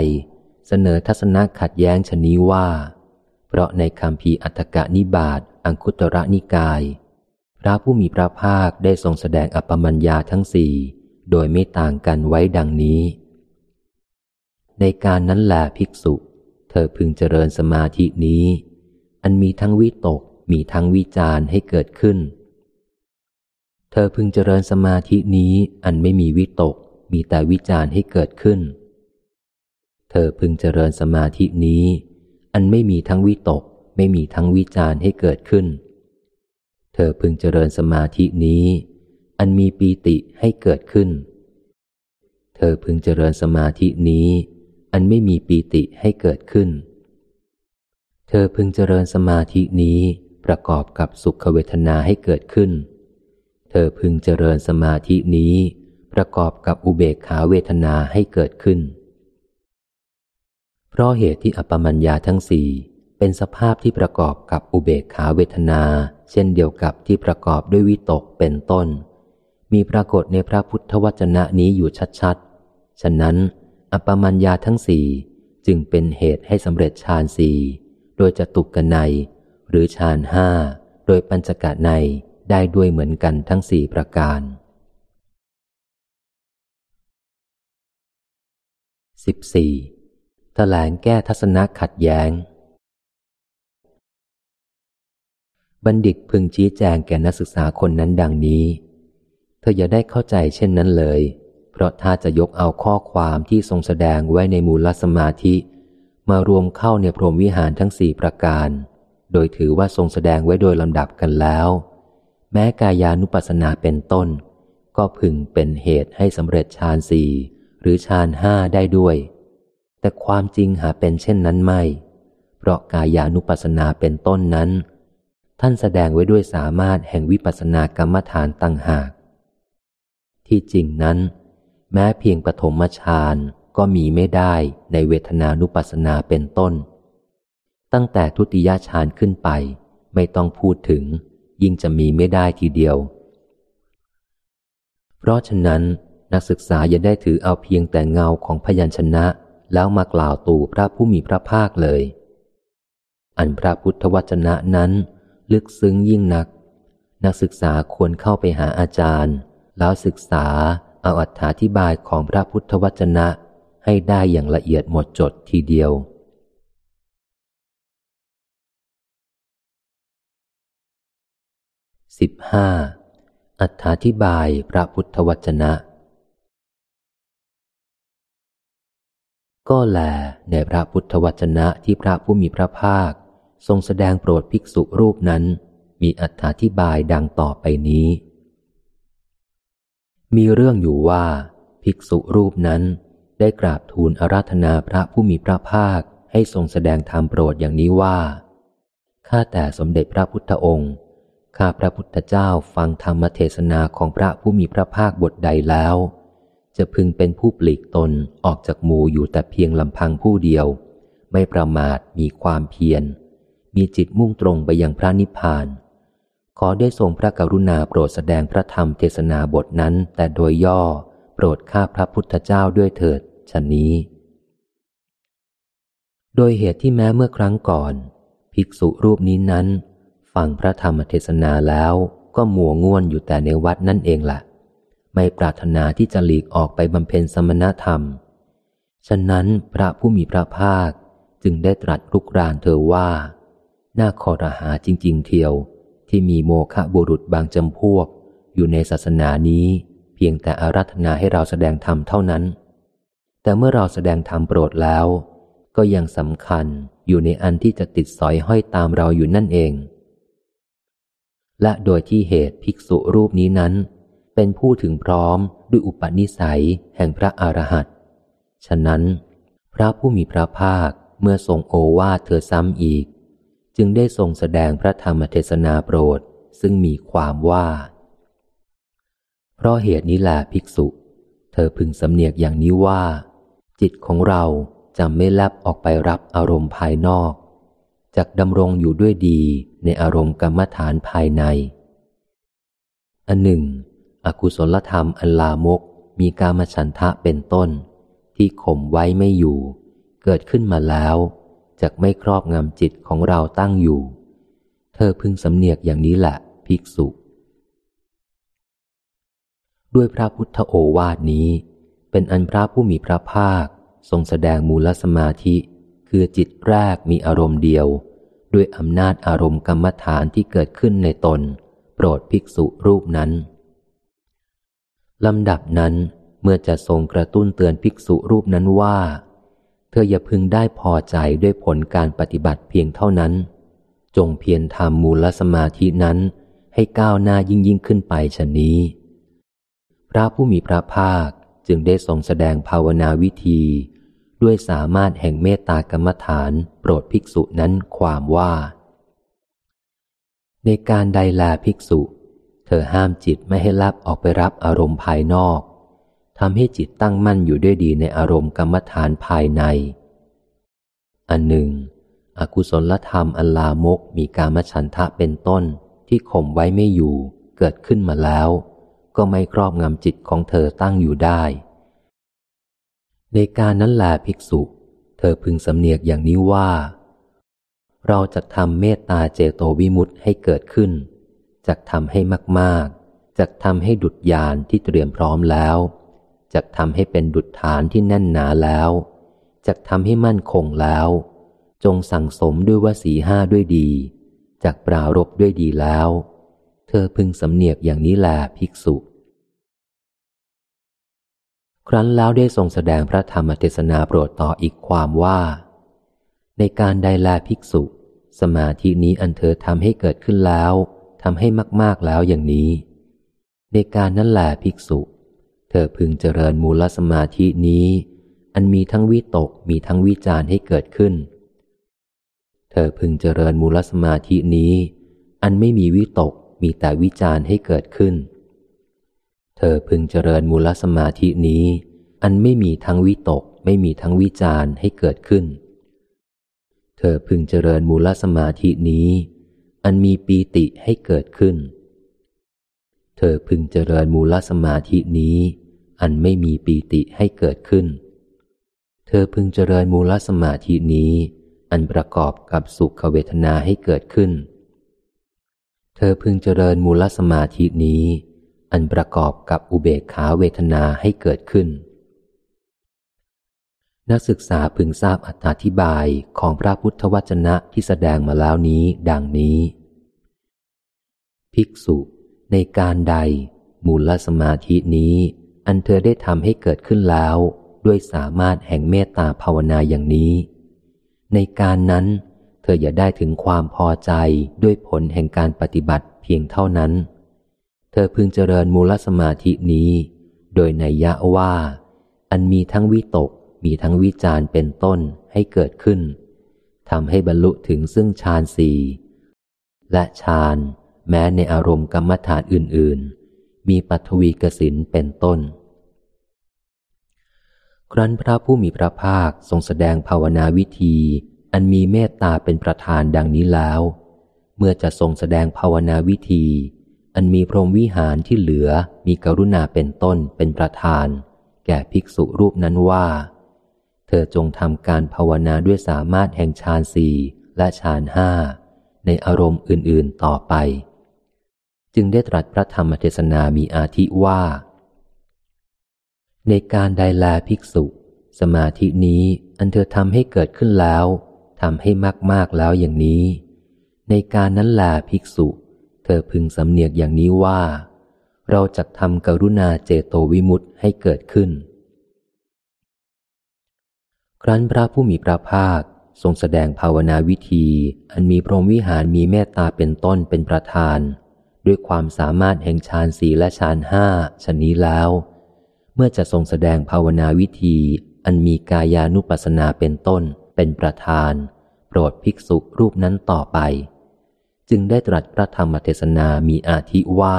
เสนอทัศนะขัดแย้งชนี้ว่า เพราะในคำพีอัตกะนิบาตอังคุตระนิกาย พระผู้มีพระภาคได้ทรงแสดงอัปมัญญาทั้งสี่โดยไม่ต่างกันไว้ดังนี้ ในการนั้นแหละภิกษุ เธอพึงเจริญสมาธินี้ อันมีทั้งวิตกมีทั้งวิจารให้เกิดขึ้น เธอพึงเจริญสมาธินี้อันไม่มีวิตกมีแต่วิจารให้เกิดขึ้น เธอพึงเจริญสมาธินี้ อันไม่มีทั้งวิตก ไม่มีทั้งวิจารให้เกิดขึ้น เธอพึงเจริญสมาธินี้ อันมีปีติให้เกิดขึ้น เธอพึงเจริญสมาธินี้ อันไม่มีปีติให้เกิดขึ้น เธอพึงเจริญสมาธินี้ประกอบกับสุขเวทนาให้เกิดขึ้น เธอพึงเจริญสมาธินี้ ประกอบกับอุเบกขาเวทนาให้เกิดขึ้น เพราะเหตุที่อปมัญญาทั้งสี่เป็นสภาพที่ประกอบกับอุเบกขาเวทนา เช่นเดียวกับที่ประกอบด้วยวิตกเป็นต้น มีปรากฏในพระพุทธวจนะนี้อยู่ชัดๆ ฉะนั้น อปมัญญาทั้งสี่จึงเป็นเหตุให้สำเร็จฌานสี่โดยจะตุกกันในหรือฌานห้าโดยปัญจกะในได้ด้วยเหมือนกันทั้งสี่ประการ 14. ถแถลงแก้ทัศนะขัดแยง้ง บัณฑิตพึงชี้แจงแก่นักศึกษาคนนั้นดังนี้ เธออย่าได้เข้าใจเช่นนั้นเลย เพราะถ้าจะยกเอาข้อความที่ทรงแสดงไว้ในมูลสมาธิ มารวมเข้าในพรหมวิหารทั้งสี่ประการ โดยถือว่าทรงแสดงไว้โดยลำดับกันแล้ว แม้กายานุปัสสนาเป็นต้น ก็พึงเป็นเหตุให้สำเร็จฌานสี่หรือฌานห้าได้ด้วย แต่ความจริงหาเป็นเช่นนั้นไม่ เพราะกายานุปัสสนาเป็นต้นนั้น ท่านแสดงไว้ด้วยสามารถแห่งวิปัสสนากรรมฐานตั้งหาก ที่จริงนั้น แม้เพียงปฐมฌานก็มีไม่ได้ในเวทนานุปัสสนาเป็นต้น ตั้งแต่ทุติยฌานขึ้นไป ไม่ต้องพูดถึง ยิ่งจะมีไม่ได้ทีเดียว เพราะฉะนั้นนักศึกษาอย่าได้ถือเอาเพียงแต่เงาของพยัญชนะ แล้วมากล่าวตู่พระผู้มีพระภาคเลย อันพระพุทธวจนะนั้น ลึกซึ้งยิ่งนัก นักศึกษาควรเข้าไปหาอาจารย์ แล้วศึกษาเอาอัธาธิบายของพระพุทธวจนะให้ได้อย่างละเอียดหมดจดทีเดียวสิบห้าอัธาธิบายพระพุทธวจนะ ก็แลในพระพุทธวจนะที่พระผู้มีพระภาค ทรงแสดงโปรดภิกษุรูปนั้น มีอธิบายดังต่อไปนี้ มีเรื่องอยู่ว่า ภิกษุรูปนั้นได้กราบทูลอาราธนาพระผู้มีพระภาคให้ทรงแสดงธรรมโปรดอย่างนี้ว่า ข้าแต่สมเด็จพระพุทธองค์ ข้าพระพุทธเจ้าฟังธรรมเทศนาของพระผู้มีพระภาคบทใดแล้ว จะพึงเป็นผู้ปลีกตนออกจากหมู่อยู่แต่เพียงลำพังผู้เดียว ไม่ประมาทมีความเพียร มีจิตมุ่งตรงไปยังพระนิพพาน ขอได้ทรงพระกรุณาโปรดแสดงพระธรรมเทศนาบทนั้น แต่โดยย่อโปรดข้าพระพุทธเจ้าด้วยเถิดชนนี้ โดยเหตุที่แม้เมื่อครั้งก่อน ภิกษุรูปนี้นั้น ฟังพระธรรมเทศนาแล้วก็มัวง่วนอยู่แต่ในวัดนั่นเองละ่ะ ไม่ปรารถนาที่จะหลีกออกไปบำเพ็ญสมณธรรม ฉะนั้นพระผู้มีพระภาคจึงได้ตรัสลุกรานเธอว่า น่าขอรหาจริง ๆ เทียว ที่มีโมฆะบุรุษบางจำพวก อยู่ในศาสนานี้ เพียงแต่อารัธนาให้เราแสดงธรรมเท่านั้น แต่เมื่อเราแสดงธรรมโปรดแล้ว ก็ยังสำคัญอยู่ในอันที่จะติดสอยห้อยตามเราอยู่นั่นเอง และโดยที่เหตุภิกษุรูปนี้นั้น เป็นผู้ถึงพร้อมด้วยอุปนิสัยแห่งพระอรหันต์ฉะนั้น พระผู้มีพระภาคเมื่อทรงโอวาทเธอซ้ำอีก จึงได้ทรงแสดงพระธรรมเทศนาโปรดซึ่งมีความว่า เพราะเหตุนี้แหละภิกษุ เธอพึงสำเนียกอย่างนี้ว่า จิตของเราจะไม่แลบออกไปรับอารมณ์ภายนอกจากดำรงอยู่ด้วยดีในอารมณ์กรรมฐานภายใน อันหนึ่ง อกุศลธรรมอันลามกมีกามฉันทะเป็นต้น ที่ข่มไว้ไม่อยู่ เกิดขึ้นมาแล้วจะไม่ครอบงำจิตของเราตั้งอยู่ เธอพึงสำเนียกอย่างนี้แหละภิกษุ ด้วยพระพุทธโอวาทนี้ เป็นอันพระผู้มีพระภาค ทรงแสดงมูลสมาธิ คือจิตแรกมีอารมณ์เดียว ด้วยอำนาจอารมณ์กรรมฐานที่เกิดขึ้นในตน โปรดภิกษุรูปนั้น ลำดับนั้นเมื่อจะทรงกระตุ้นเตือนภิกษุรูปนั้นว่า เธออย่าพึงได้พอใจด้วยผลการปฏิบัติเพียงเท่านั้น จงเพียรทำมูลสมาธินั้นให้ก้าวหน้ายิ่งยิ่งขึ้นไปชนนี้ พระผู้มีพระภาคจึงได้ทรงแสดงภาวนาวิธี ด้วยสามารถแห่งเมตตากรรมฐานโปรดภิกษุนั้นความว่า ในการใดลาภิกษุ เธอห้ามจิตไม่ให้ลับออกไปรับอารมณ์ภายนอกทำให้จิตตั้งมั่นอยู่ด้วยดีในอารมณ์กรรมฐานภายใน อันหนึ่ง อกุศลธรรมอันลามกมีการมฉันทะเป็นต้นที่ข่มไว้ไม่อยู่เกิดขึ้นมาแล้ว ก็ไม่ครอบงำจิตของเธอตั้งอยู่ได้ ในการนั้นแหละภิกษุ เธอพึงสำเนียกอย่างนี้ว่า เราจะทำเมตตาเจโตวิมุตต์ให้เกิดขึ้น จะทำให้มากๆจะทำให้ดุดยานที่เตรียมพร้อมแล้วจะทำให้เป็นดุดฐานที่แน่นหนาแล้วจะทำให้มั่นคงแล้ว จงสั่งสมด้วยว่าสีห้าด้วยดีจากปรารบด้วยดีแล้ว เธอพึงสำเนียกอย่างนี้แลภิกษุ ครั้นแล้วได้ทรงแสดงพระธรรมเทศนาโปรดต่ออีกความว่า ในการใดแลภิกษุ สมาธินี้อันเธอทำให้เกิดขึ้นแล้ว ทำให้มากๆแล้วอย่างนี้ ในการนั้นแหละภิกษุ เธอพึงเจริญมูลสมาธินี้ อันมีทั้งวิตกมีทั้งวิจารให้เกิดขึ้น เธอพึงเจริญมูลสมาธินี้ อันไม่มีวิตกมีแต่วิจารให้เกิดขึ้น เธอพึงเจริญมูลสมาธินี้ อันไม่มีทั้งวิตกไม่มีทั้งวิจารให้เกิดขึ้น เธอพึงเจริญมูลสมาธินี้ อันมีปีติให้เกิดขึ้น เธอพึงเจริญมูลสมาธินี้ อันไม่มีปีติให้เกิดขึ้น เธอพึงเจริญมูลสมาธินี้ อันประกอบกับสุขเวทนาให้เกิดขึ้น เธอพึงเจริญมูลสมาธินี้ อันประกอบกับอุเบกขาเวทนาให้เกิดขึ้น นักศึกษาพึงทราบอธิบายของพระพุทธวจนะที่แสดงมาแล้วนี้ดังนี้ ภิกษุ ในการใด มูลสมาธินี้ อันเธอได้ทำให้เกิดขึ้นแล้ว ด้วยสามารถแห่งเมตตาภาวนาอย่างนี้ ในการนั้น เธออย่าได้ถึงความพอใจด้วยผลแห่งการปฏิบัติเพียงเท่านั้น เธอพึงเจริญมูลสมาธินี้ โดยในยะว่า อันมีทั้งวิตก มีทั้งวิจารเป็นต้นให้เกิดขึ้นทำให้บรรลุถึงซึ่งฌานสี่และฌานแม้ในอารมณ์กรรมฐานอื่น ๆ มีปัทวีกสินเป็นต้น ครั้นพระผู้มีพระภาคทรงแสดงภาวนาวิธี อันมีเมตตาเป็นประธานดังนี้แล้ว เมื่อจะทรงแสดงภาวนาวิธี อันมีพรหมวิหารที่เหลือมีกรุณาเป็นต้นเป็นประธาน แก่ภิกษุรูปนั้นว่า เธอจงทำการภาวนาด้วยสามารถแห่งฌานสี่และฌานห้าในอารมณ์อื่น ๆ ต่อไป จึงได้ตรัสพระธรรมเทศนามีอาทิว่า ในการใดแลภิกษุ สมาธินี้อันเธอทำให้เกิดขึ้นแล้วทำให้มาก ๆ แล้วอย่างนี้ ในการนั้นแลภิกษุ เธอพึงสำเนียกอย่างนี้ว่า เราจะทำกรุณาเจโตวิมุตต์ให้เกิดขึ้น ครั้นพระผู้มีพระภาคทรงแสดงภาวนาวิธี อันมีพรหมวิหารมีเมตตาเป็นต้นเป็นประธาน ด้วยความสามารถแห่งฌานสีและฌานห้าชนนี้แล้ว เมื่อจะทรงแสดงภาวนาวิธี อันมีกายานุปัสสนาเป็นต้นเป็นประธาน โปรดภิกษุรูปนั้นต่อไป จึงได้ตรัสพระธรรมเทศนามีอาทิว่า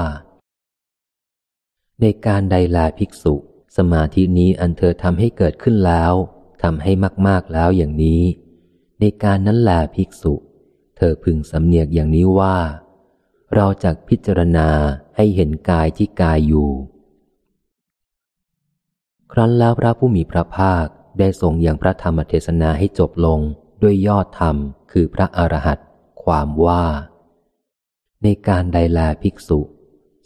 ในการใดลาภิกษุ สมาธินี้อันเธอทำให้เกิดขึ้นแล้ว ทำให้มาก ๆแล้วอย่างนี้ ในการนั้นแหลภิกษุ เธอพึงสำเนียกอย่างนี้ว่า เราจะพิจารณาให้เห็นกายที่กายอยู่ ครั้นแล้วพระผู้มีพระภาคได้ทรงอย่างพระธรรมเทศนาให้จบลงด้วยยอดธรรมคือพระอรหันต์ความว่า ในการใดแลภิกษุ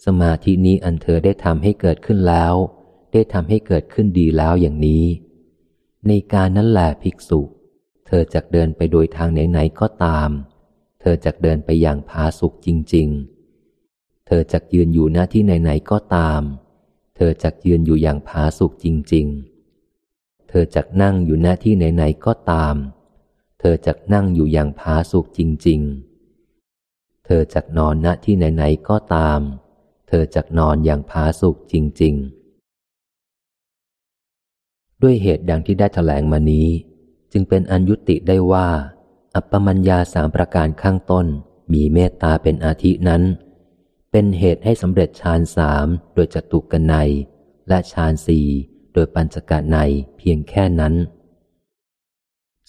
สมาธินี้อันเธอได้ทำให้เกิดขึ้นแล้ว ได้ทำให้เกิดขึ้นดีแล้วอย่างนี้ ในการนั้นแหละภิกษุ เธอจะเดินไปโดยทางไหนๆก็ตาม เธอจะเดินไปอย่างผาสุกจริง ๆ เธอจะยืนอยู่หน้าที่ไหนๆก็ตาม เธอจะยืนอยู่อย่างผาสุกจริง ๆ เธอจะนั่งอยู่หน้าที่ไหนๆก็ตาม เธอจะนั่งอยู่อย่างผาสุกจริง ๆ เธอจะนอนณที่ไหนๆก็ตาม เธอจะนอนอย่างผาสุกจริง ๆ ด้วยเหตุดังที่ได้แถลงมานี้ จึงเป็นอันยุติได้ว่า อัปปมัญญาสามประการข้างต้น มีเมตตาเป็นอาทินั้น เป็นเหตุให้สำเร็จฌานสามโดยจตุกนัย และฌานสี่โดยปัญจกะนัยเพียงแค่นั้น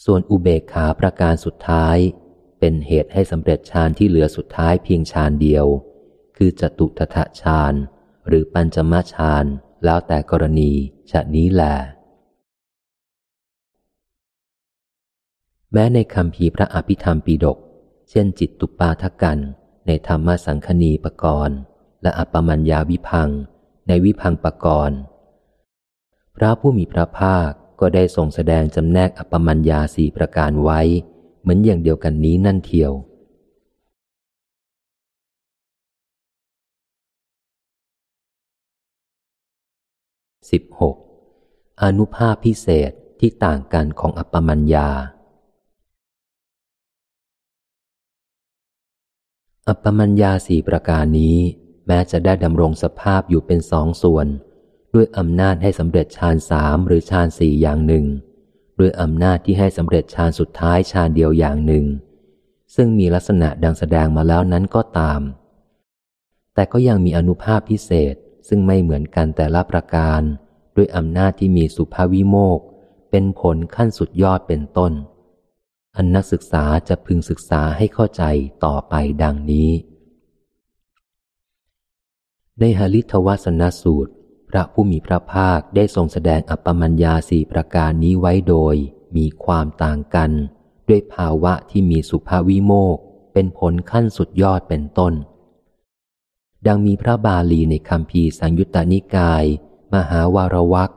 ส่วนอุเบกขาประการสุดท้าย เป็นเหตุให้สำเร็จฌานที่เหลือสุดท้ายเพียงฌานเดียว คือจตุทถฌานหรือปัญจมาฌานแล้วแต่กรณีชะนี้แหละ แม้ในคำพีพระอภิธรรมปีดก เช่นจิตตุปาทกัน ในธรรมสังคณีปกรณ์และอัปปมัญญาวิพัง ในวิพังปกรณ์พระผู้มีพระภาคก็ได้ทรงแสดงจำแนกอัปปมัญญาสี่ประการไว้ เหมือนอย่างเดียวกันนี้นั่นเทียวสิบหกอนุภาพพิเศษที่ต่างกันของอัปปมัญญา อัปปมัญญาสี่ประการนี้ แม้จะได้ดำรงสภาพอยู่เป็นสองส่วน ด้วยอำนาจให้สำเร็จฌานสามหรือฌานสี่อย่างหนึ่ง ด้วยอำนาจที่ให้สำเร็จฌานสุดท้ายฌานเดียวอย่างหนึ่ง ซึ่งมีลักษณะดังแสดงมาแล้วนั้นก็ตาม แต่ก็ยังมีอนุภาพพิเศษซึ่งไม่เหมือนกันแต่ละประการ ด้วยอำนาจที่มีสุภาวิโมกเป็นผลขั้นสุดยอดเป็นต้น อันนักศึกษาจะพึงศึกษาให้เข้าใจต่อไปดังนี้ ในหลิทวสนสูตร พระผู้มีพระภาคได้ทรงแสดงอัปปมัญญาสี่ประการนี้ไว้โดยมีความต่างกัน ด้วยภาวะที่มีสุภาวิโมกเป็นผลขั้นสุดยอดเป็นต้น ดังมีพระบาลีในคำพีสังยุตตนิกาย มหาวารวัก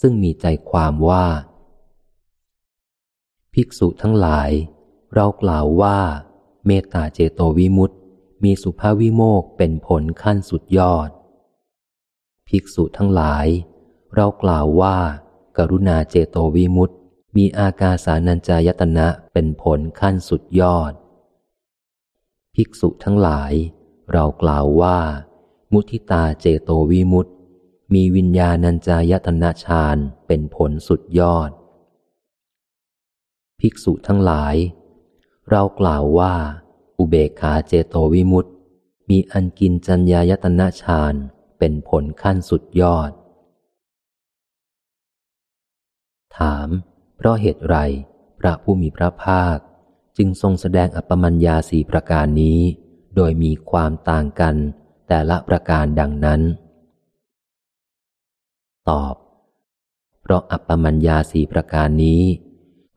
ซึ่งมีใจความว่า ภิกษุทั้งหลาย เรากล่าวว่า เมตตาเจโตวิมุตติ มีสุภาวิโมกเป็นผลขั้นสุดยอด ภิกษุทั้งหลาย เรากล่าวว่า กรุณาเจโตวิมุตติ มีอากาสานัญจายตนะเป็นผลขั้นสุดยอด ภิกษุทั้งหลาย เรากล่าวว่า มุทิตาเจโตวิมุตติ มีวิญญาณัญจายตนะฌานเป็นผลสุดยอด ภิกษุทั้งหลาย เรากล่าวว่า อุเบกขาเจโตวิมุตติมีอันกินจัญญายตนะฌานเป็นผลขั้นสุดยอด ถาม เพราะเหตุไร พระผู้มีพระภาค จึงทรงแสดงอัปปมัญญาสีประการนี้ โดยมีความต่างกันแต่ละประการดังนั้น ตอบ เพราะอัปปมัญญาสีประการนี้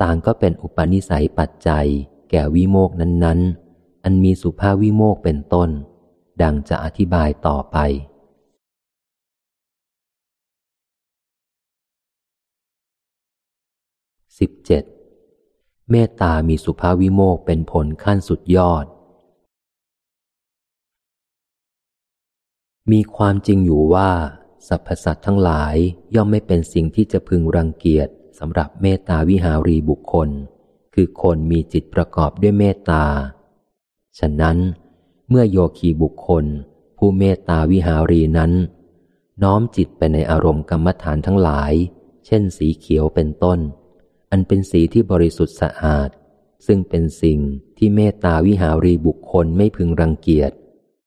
ต่างก็เป็นอุปนิสัยปัจจัย แก่วิโมกนั้น ๆ อันมีสุภาพวิโมกเป็นต้น ดังจะอธิบายต่อไปสิบเจ็ดเมตตามีสุภาพวิโมกเป็นผลขั้นสุดยอด มีความจริงอยู่ว่าสรรพสัตว์ทั้งหลายย่อมไม่เป็นสิ่งที่จะพึงรังเกียจ สำหรับเมตตาวิหารีบุคคล คือคนมีจิตประกอบด้วยเมตตา ฉะนั้น เมื่อโยคีบุคคล ผู้เมตตาวิหารีนั้น น้อมจิตไปในอารมณ์กรรมฐานทั้งหลาย เช่นสีเขียวเป็นต้น อันเป็นสีที่บริสุทธิ์สะอาด ซึ่งเป็นสิ่งที่เมตตาวิหารีบุคคลไม่พึงรังเกียจ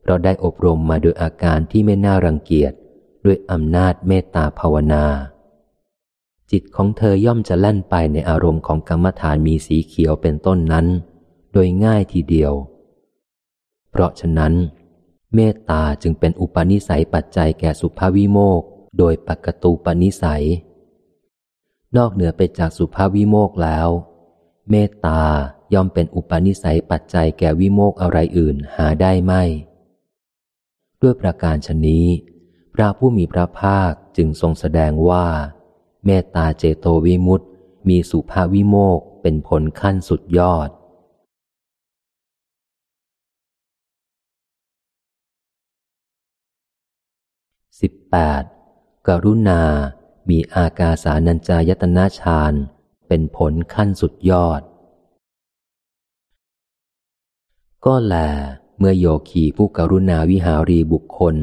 เพราะได้อบรมมาโดยอาการที่ไม่น่ารังเกียจด้วยอำนาจเมตตาภาวนา จิตของเธอย่อมจะแล่นไปในอารมณ์ของกรรมฐานมีสีเขียวเป็นต้นนั้น โดยง่ายทีเดียว เพราะฉะนั้น เมตตาจึงเป็นอุปนิสัยปัจจัยแก่สุภาวิโมกโดยปกตูปนิสัย นอกเหนือไปจากสุภาวิโมกแล้ว เมตตาย่อมเป็นอุปนิสัยปัจจัยแก่วิโมกอะไรอื่นหาได้ไม่ ด้วยประการชนี้ พระผู้มีพระภาคจึงทรงแสดงว่า เมตตาเจโตวิมุตติ มีสุภาวิโมกเป็นผลขั้นสุดยอดสิบแปดกรุณา มีอากาสานัญจายตนาฌาน เป็นผลขั้นสุดยอด ก็แล เมื่อโยคีผู้กรุณาวิหารีบุคคล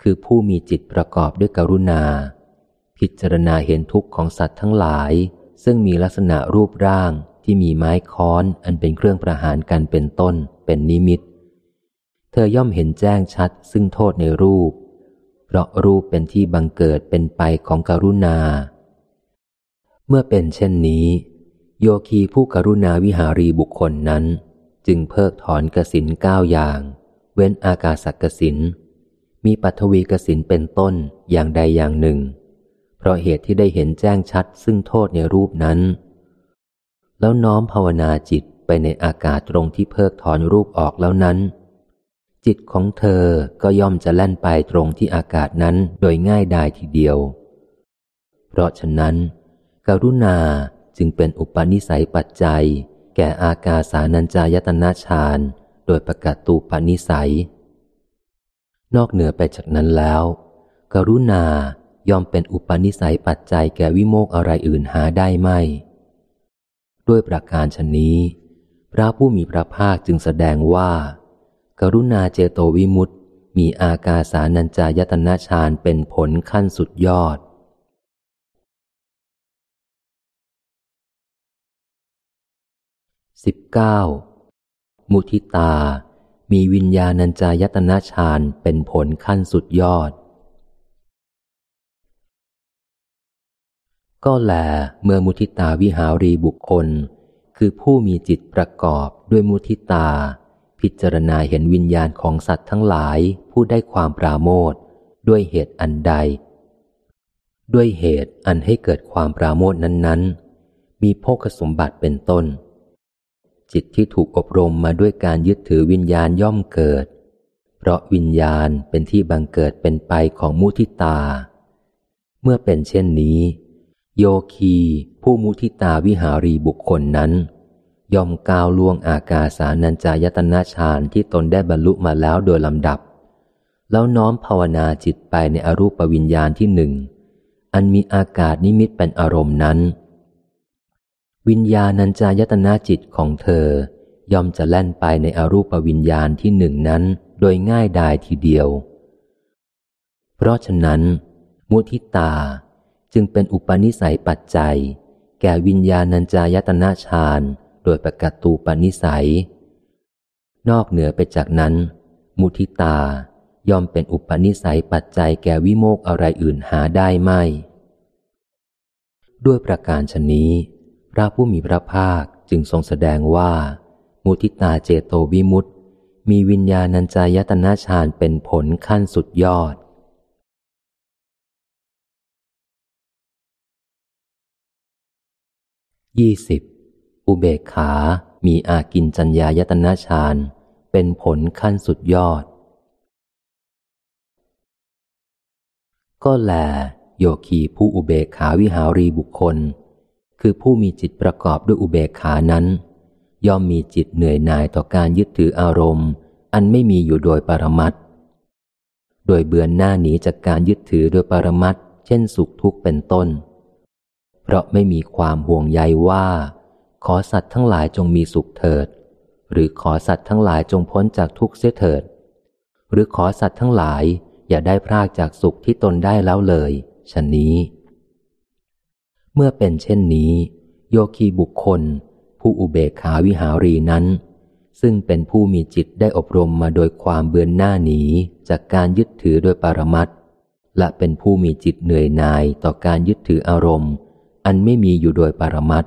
คือผู้มีจิตประกอบด้วยกรุณา พิจารณาเห็นทุกข์ของสัตว์ทั้งหลาย ซึ่งมีลักษณะรูปร่างที่มีไม้ค้อนอันเป็นเครื่องประหารกันเป็นต้น เป็นนิมิต เธอย่อมเห็นแจ้งชัดซึ่งโทษในรูป เพราะรูปเป็นที่บังเกิดเป็นไปของกรุณา เมื่อเป็นเช่นนี้ โยคีผู้กรุณาวิหารีบุคคลนั้น จึงเพิกถอนกสินเก้าอย่าง เว้นอากาศกสินมีปัทวีกสินเป็นต้นอย่างใดอย่างหนึ่ง เพราะเหตุที่ได้เห็นแจ้งชัดซึ่งโทษในรูปนั้น แล้วน้อมภาวนาจิตไปในอากาศตรงที่เพิกถอนรูปออกแล้วนั้น จิตของเธอก็ย่อมจะแล่นไปตรงที่อากาศนั้นโดยง่ายดายทีเดียว เพราะฉะนั้น กรุณาจึงเป็นอุปนิสัยปัจจัย แก่อากาสานัญจายตนาฌานโดยประกาศตูปนิสัย นอกเหนือไปจากนั้นแล้ว กรุณา ยอมเป็นอุปนิสัยปัจจัยแก่วิโมกอะไรอื่นหาได้ไม่ ด้วยประการชนนี้ พระผู้มีพระภาคจึงแสดงว่า กรุณาเจโตวิมุตติมีอากาสานัญจายตนะฌานเป็นผลขั้นสุดยอดสิบเก้ามุทิตา มีวิญญาณัญจายตนะฌานเป็นผลขั้นสุดยอด ก็แลเมื่อมุทิตาวิหารีบุคคล คือผู้มีจิตประกอบด้วยมุทิตา พิจารณาเห็นวิญญาณของสัตว์ทั้งหลายผู้ได้ความปราโมทด้วยเหตุอันใด ด้วยเหตุอันให้เกิดความปราโมทนั้น ๆ มีโภคสมบัติเป็นต้น จิตที่ถูกอบรมมาด้วยการยึดถือวิญญาณย่อมเกิด เพราะวิญญาณเป็นที่บังเกิดเป็นไปของมุทิตา เมื่อเป็นเช่นนี้ โยคีผู้มุทิตาวิหารีบุคคลนั้น ย่อมก้าวล่วงอากาสานัญจายตนาฌานที่ตนได้บรรลุมาแล้วโดยลำดับ แล้วน้อมภาวนาจิตไปในอรูปวิญญาณที่หนึ่ง อันมีอากาศนิมิตเป็นอารมณ์นั้น วิญญาณัญจายตนาจิตของเธอย่อมจะแล่นไปในอรูปวิญญาณที่หนึ่งนั้นโดยง่ายดายทีเดียว เพราะฉะนั้น มุทิตา จึงเป็นอุปนิสัยปัจจัย แก่วิญญาณัญจายตนาฌานโดยประกาศตูปนิสัย นอกเหนือไปจากนั้น มุทิตาย่อมเป็นอุปนิสัยปัจจัยแก่วิโมกอะไรอื่นหาได้ไม่ ด้วยประการชนนี้ พระผู้มีพระภาคจึงทรงแสดงว่า มุทิตาเจโตวิมุตติ มีวิญญาณัญจายตนาฌานเป็นผลขั้นสุดยอด ยี่สิบอุเบกขา มีอากินจัญญายตนาฌาน เป็นผลขั้นสุดยอด ก็แล โยคีผู้อุเบกขาวิหารีบุคคล คือผู้มีจิตประกอบด้วยอุเบกขานั้น ย่อมมีจิตเหนื่อยหน่ายต่อการยึดถืออารมณ์ อันไม่มีอยู่โดยปรมัตโดยเบือนหน้าหนีจากการยึดถือโดยปรมัตเช่นสุขทุกข์เป็นต้น เพราะไม่มีความห่วงใยว่า ขอสัตว์ทั้งหลายจงมีสุขเถิด หรือขอสัตว์ทั้งหลายจงพ้นจากทุกข์เสียเถิด หรือขอสัตว์ทั้งหลายอย่าได้พรากจากสุขที่ตนได้แล้วเลยชนนี้ เมื่อเป็นเช่นนี้ โยคีบุคคล ผู้อุเบกขาวิหารีนั้น ซึ่งเป็นผู้มีจิตได้อบรมมาโดยความเบือนหน้าหนีจากการยึดถือโดยปรมัตและเป็นผู้มีจิตเหนื่อยหน่ายต่อการยึดถืออารมณ์ อันไม่มีอยู่โดยปรมัต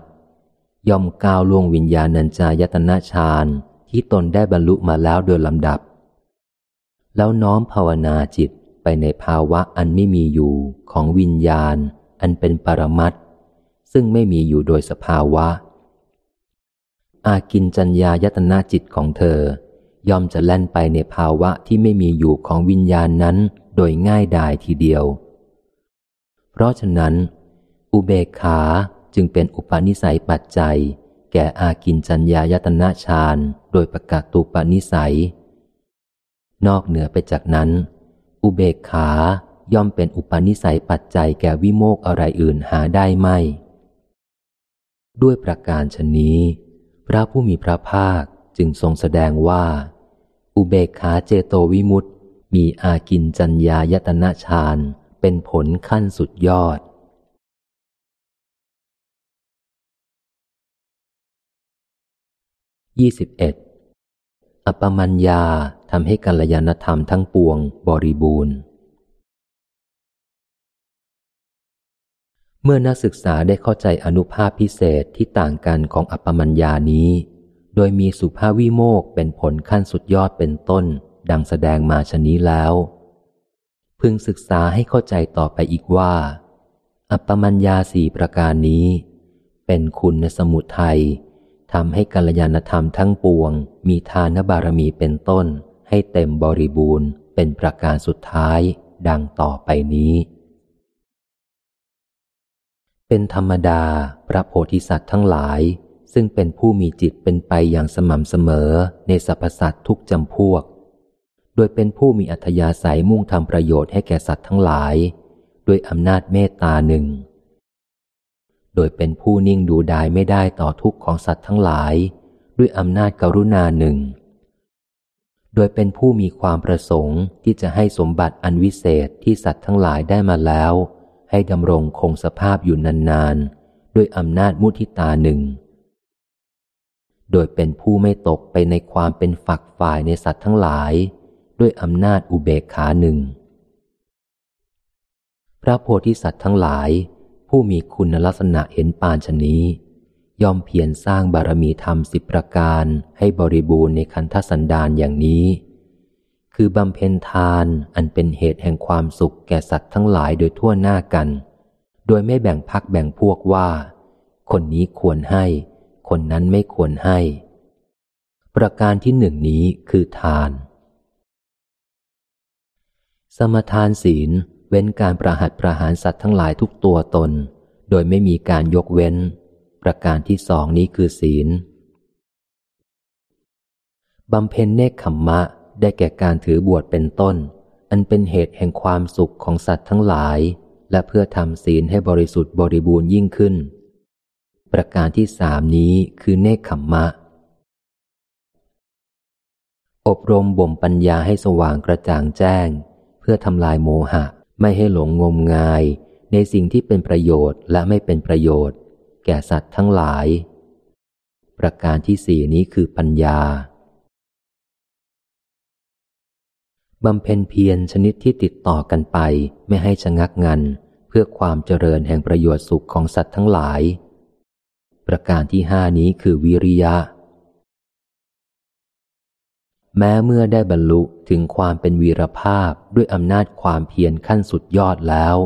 ย่อมก้าวล่วงวิญญาณัญจายตนะฌานที่ตนได้บรรลุมาแล้วโดยลำดับ แล้วน้อมภาวนาจิตไปในภาวะอันไม่มีอยู่ของวิญญาณ อันเป็นปรมัตซึ่งไม่มีอยู่โดยสภาวะ อากินจัญญายตนาจิตของเธอ ย่อมจะแล่นไปในภาวะที่ไม่มีอยู่ของวิญญาณนั้นโดยง่ายดายทีเดียว เพราะฉะนั้น อุเบกขาจึงเป็นอุปนิสัยปัจจัย แก่อากินจัญญายตนาฌานโดยประกาศตุปนิสัย นอกเหนือไปจากนั้น อุเบกขาย่อมเป็นอุปนิสัยปัจจัยแก่วิโมกอะไรอื่นหาได้ไม่ ด้วยประการชนนี้ พระผู้มีพระภาคจึงทรงแสดงว่า อุเบกขาเจโตวิมุตติ มีอากินจัญญายตนะฌานเป็นผลขั้นสุดยอด ยี่สิบเอ็ดอปมัญญาทำให้กัลยาณธรรมทั้งปวงบริบูรณ์ เมื่อนักศึกษาได้เข้าใจอนุภาพพิเศษที่ต่างกันของอัปมัญญานี้ โดยมีสุภาวิโมกเป็นผลขั้นสุดยอดเป็นต้น ดังแสดงมาชนี้แล้ว พึงศึกษาให้เข้าใจต่อไปอีกว่า อัปปมัญญาสี่ประการนี้ เป็นคุณในสมุทัย ทำให้กัลยาณธรรมทั้งปวง มีทานบารมีเป็นต้น ให้เต็มบริบูรณ์ เป็นประการสุดท้าย ดังต่อไปนี้ เป็นธรรมดาพระโพธิสัตว์ทั้งหลาย ซึ่งเป็นผู้มีจิตเป็นไปอย่างสม่ำเสมอในสรรพสัตว์ทุกจำพวก โดยเป็นผู้มีอัธยาศัยมุ่งทำประโยชน์ให้แก่สัตว์ทั้งหลาย ด้วยอำนาจเมตตาหนึ่ง ดยเป็นผู้นิ่งดูดายไม่ได้ต่อทุกข์ของสัตว์ทั้งหลาย ด้วยอำนาจกรุณาหนึ่ง โดยเป็นผู้มีความประสงค์ที่จะให้สมบัติอันวิเศษที่สัตว์ทั้งหลายได้มาแล้ว ให้ดำรงคงสภาพอยู่นานๆ ด้วยอำนาจมุทิตาหนึ่ง โดยเป็นผู้ไม่ตกไปในความเป็นฝักฝ่ายในสัตว์ทั้งหลาย ด้วยอำนาจอุเบกขาหนึ่ง พระโพธิสัตว์ทั้งหลาย ผู้มีคุณลักษณะเห็นปานชนี้ย่อมเพียรสร้างบารมีธรรมสิบประการให้บริบูรณ์ในคันธสันดานอย่างนี้ คือบำเพ็ญทานอันเป็นเหตุแห่งความสุขแก่สัตว์ทั้งหลายโดยทั่วหน้ากัน โดยไม่แบ่งพักแบ่งพวกว่า คนนี้ควรให้ คนนั้นไม่ควรให้ ประการที่หนึ่งนี้คือทาน สมทานศีล เว้นการประหัตประหารสัตว์ทั้งหลายทุกตัวตน โดยไม่มีการยกเว้น ประการที่สองนี้คือศีลบำเพ็ญเนคขมมะได้แก่การถือบวชเป็นต้น อันเป็นเหตุแห่งความสุขของสัตว์ทั้งหลาย และเพื่อทำศีลให้บริสุทธิ์บริบูรณ์ยิ่งขึ้น ประการที่สามนี้คือเนคขมมะ อบรมบ่มปัญญาให้สว่างกระจ่างแจ้ง เพื่อทำลายโมหะ ไม่ให้หลงงมงายในสิ่งที่เป็นประโยชน์และไม่เป็นประโยชน์ แก่สัตว์ทั้งหลาย ประการที่สี่นี้คือปัญญาบำเพ็ญเพียรชนิดที่ติดต่อกันไปไม่ให้ชะงักงัน เพื่อความเจริญแห่งประโยชน์สุขของสัตว์ทั้งหลาย ประการที่ห้านี้คือวิริยะ แม้เมื่อได้บรรลุ ถึงความเป็นวีรภาพด้วยอำนาจความเพียรขั้นสุดยอดแล้ว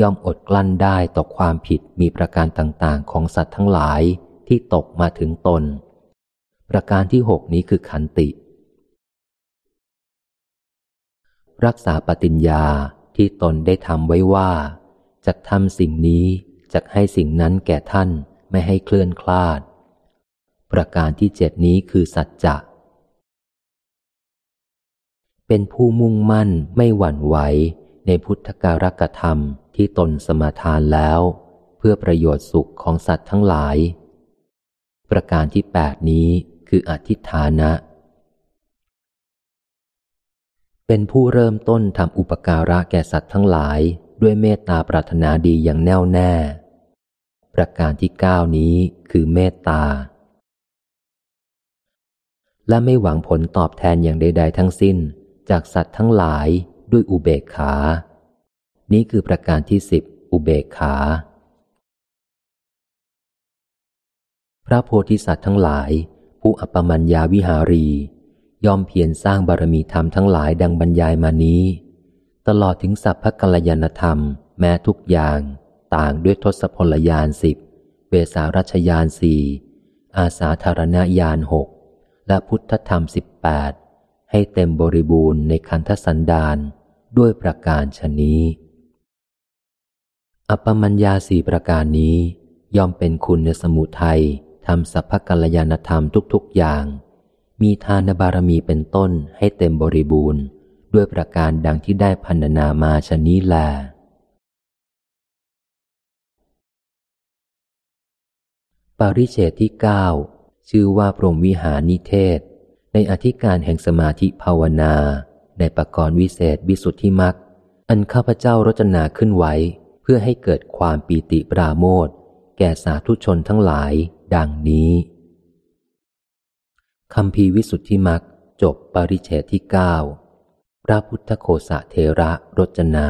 ย่อมอดกลั้นได้ต่อความผิดมีประการต่างๆ ของสัตว์ทั้งหลายที่ตกมาถึงตน ประการที่หกนี้คือขันติ รักษาปฏิญญาที่ตนได้ทำไว้ว่า จะทำสิ่งนี้จะให้สิ่งนั้นแก่ท่านไม่ให้เคลื่อนคลาด ประการที่เจ็ดนี้คือสัจจะ เป็นผู้มุ่งมั่นไม่หวั่นไหวในพุทธการกธรรมที่ตนสมาทานแล้ว เพื่อประโยชน์สุขของสัตว์ทั้งหลาย ประการที่แปดนี้คืออธิฐานะ เป็นผู้เริ่มต้นทำอุปการะแก่สัตว์ทั้งหลายด้วยเมตตาปรารถนาดีอย่างแน่วแน่ ประการที่เก้านี้คือเมตตา และไม่หวังผลตอบแทนอย่างใด ๆ ทั้งสิ้น จากสัตว์ทั้งหลายด้วยอุเบกขา นี้คือประการที่สิบอุเบกขา พระโพธิสัตว์ทั้งหลาย ผู้อัปมัญญาวิหารี ยอมเพียรสร้างบารมีธรรมทั้งหลายดังบรรยายมานี้ ตลอดถึงสัพพกัลยานธรรม แม้ทุกอย่าง ต่างด้วยทศพลยานสิบเวสารัชยานสี่อาสาธารณญาณหกและพุทธธรรมสิบแปด ให้เต็มบริบูรณ์ในคันธสันดานด้วยประการชนี้อัปมัญญาสี่ประการนี้ย่อมเป็นคุณในสมุทัยทำสัพพกัลยานธรรมทุกๆอย่าง มีทานบารมีเป็นต้นให้เต็มบริบูรณ์ ด้วยประการดังที่ได้พันนามาชนี้แลปาริเชตที่เก้าชื่อว่าพรหมวิหารนิเทศ ในอธิการแห่งสมาธิภาวนา ในปกรณ์วิเศษวิสุทธิมักอันข้าพเจ้ารจนาขึ้นไว้ เพื่อให้เกิดความปีติปราโมทแก่สาธุชนทั้งหลาย ดังนี้คำพีวิสุทธิมักจบปริเฉทที่เก้าพระพุทธโคสะเทระรจนา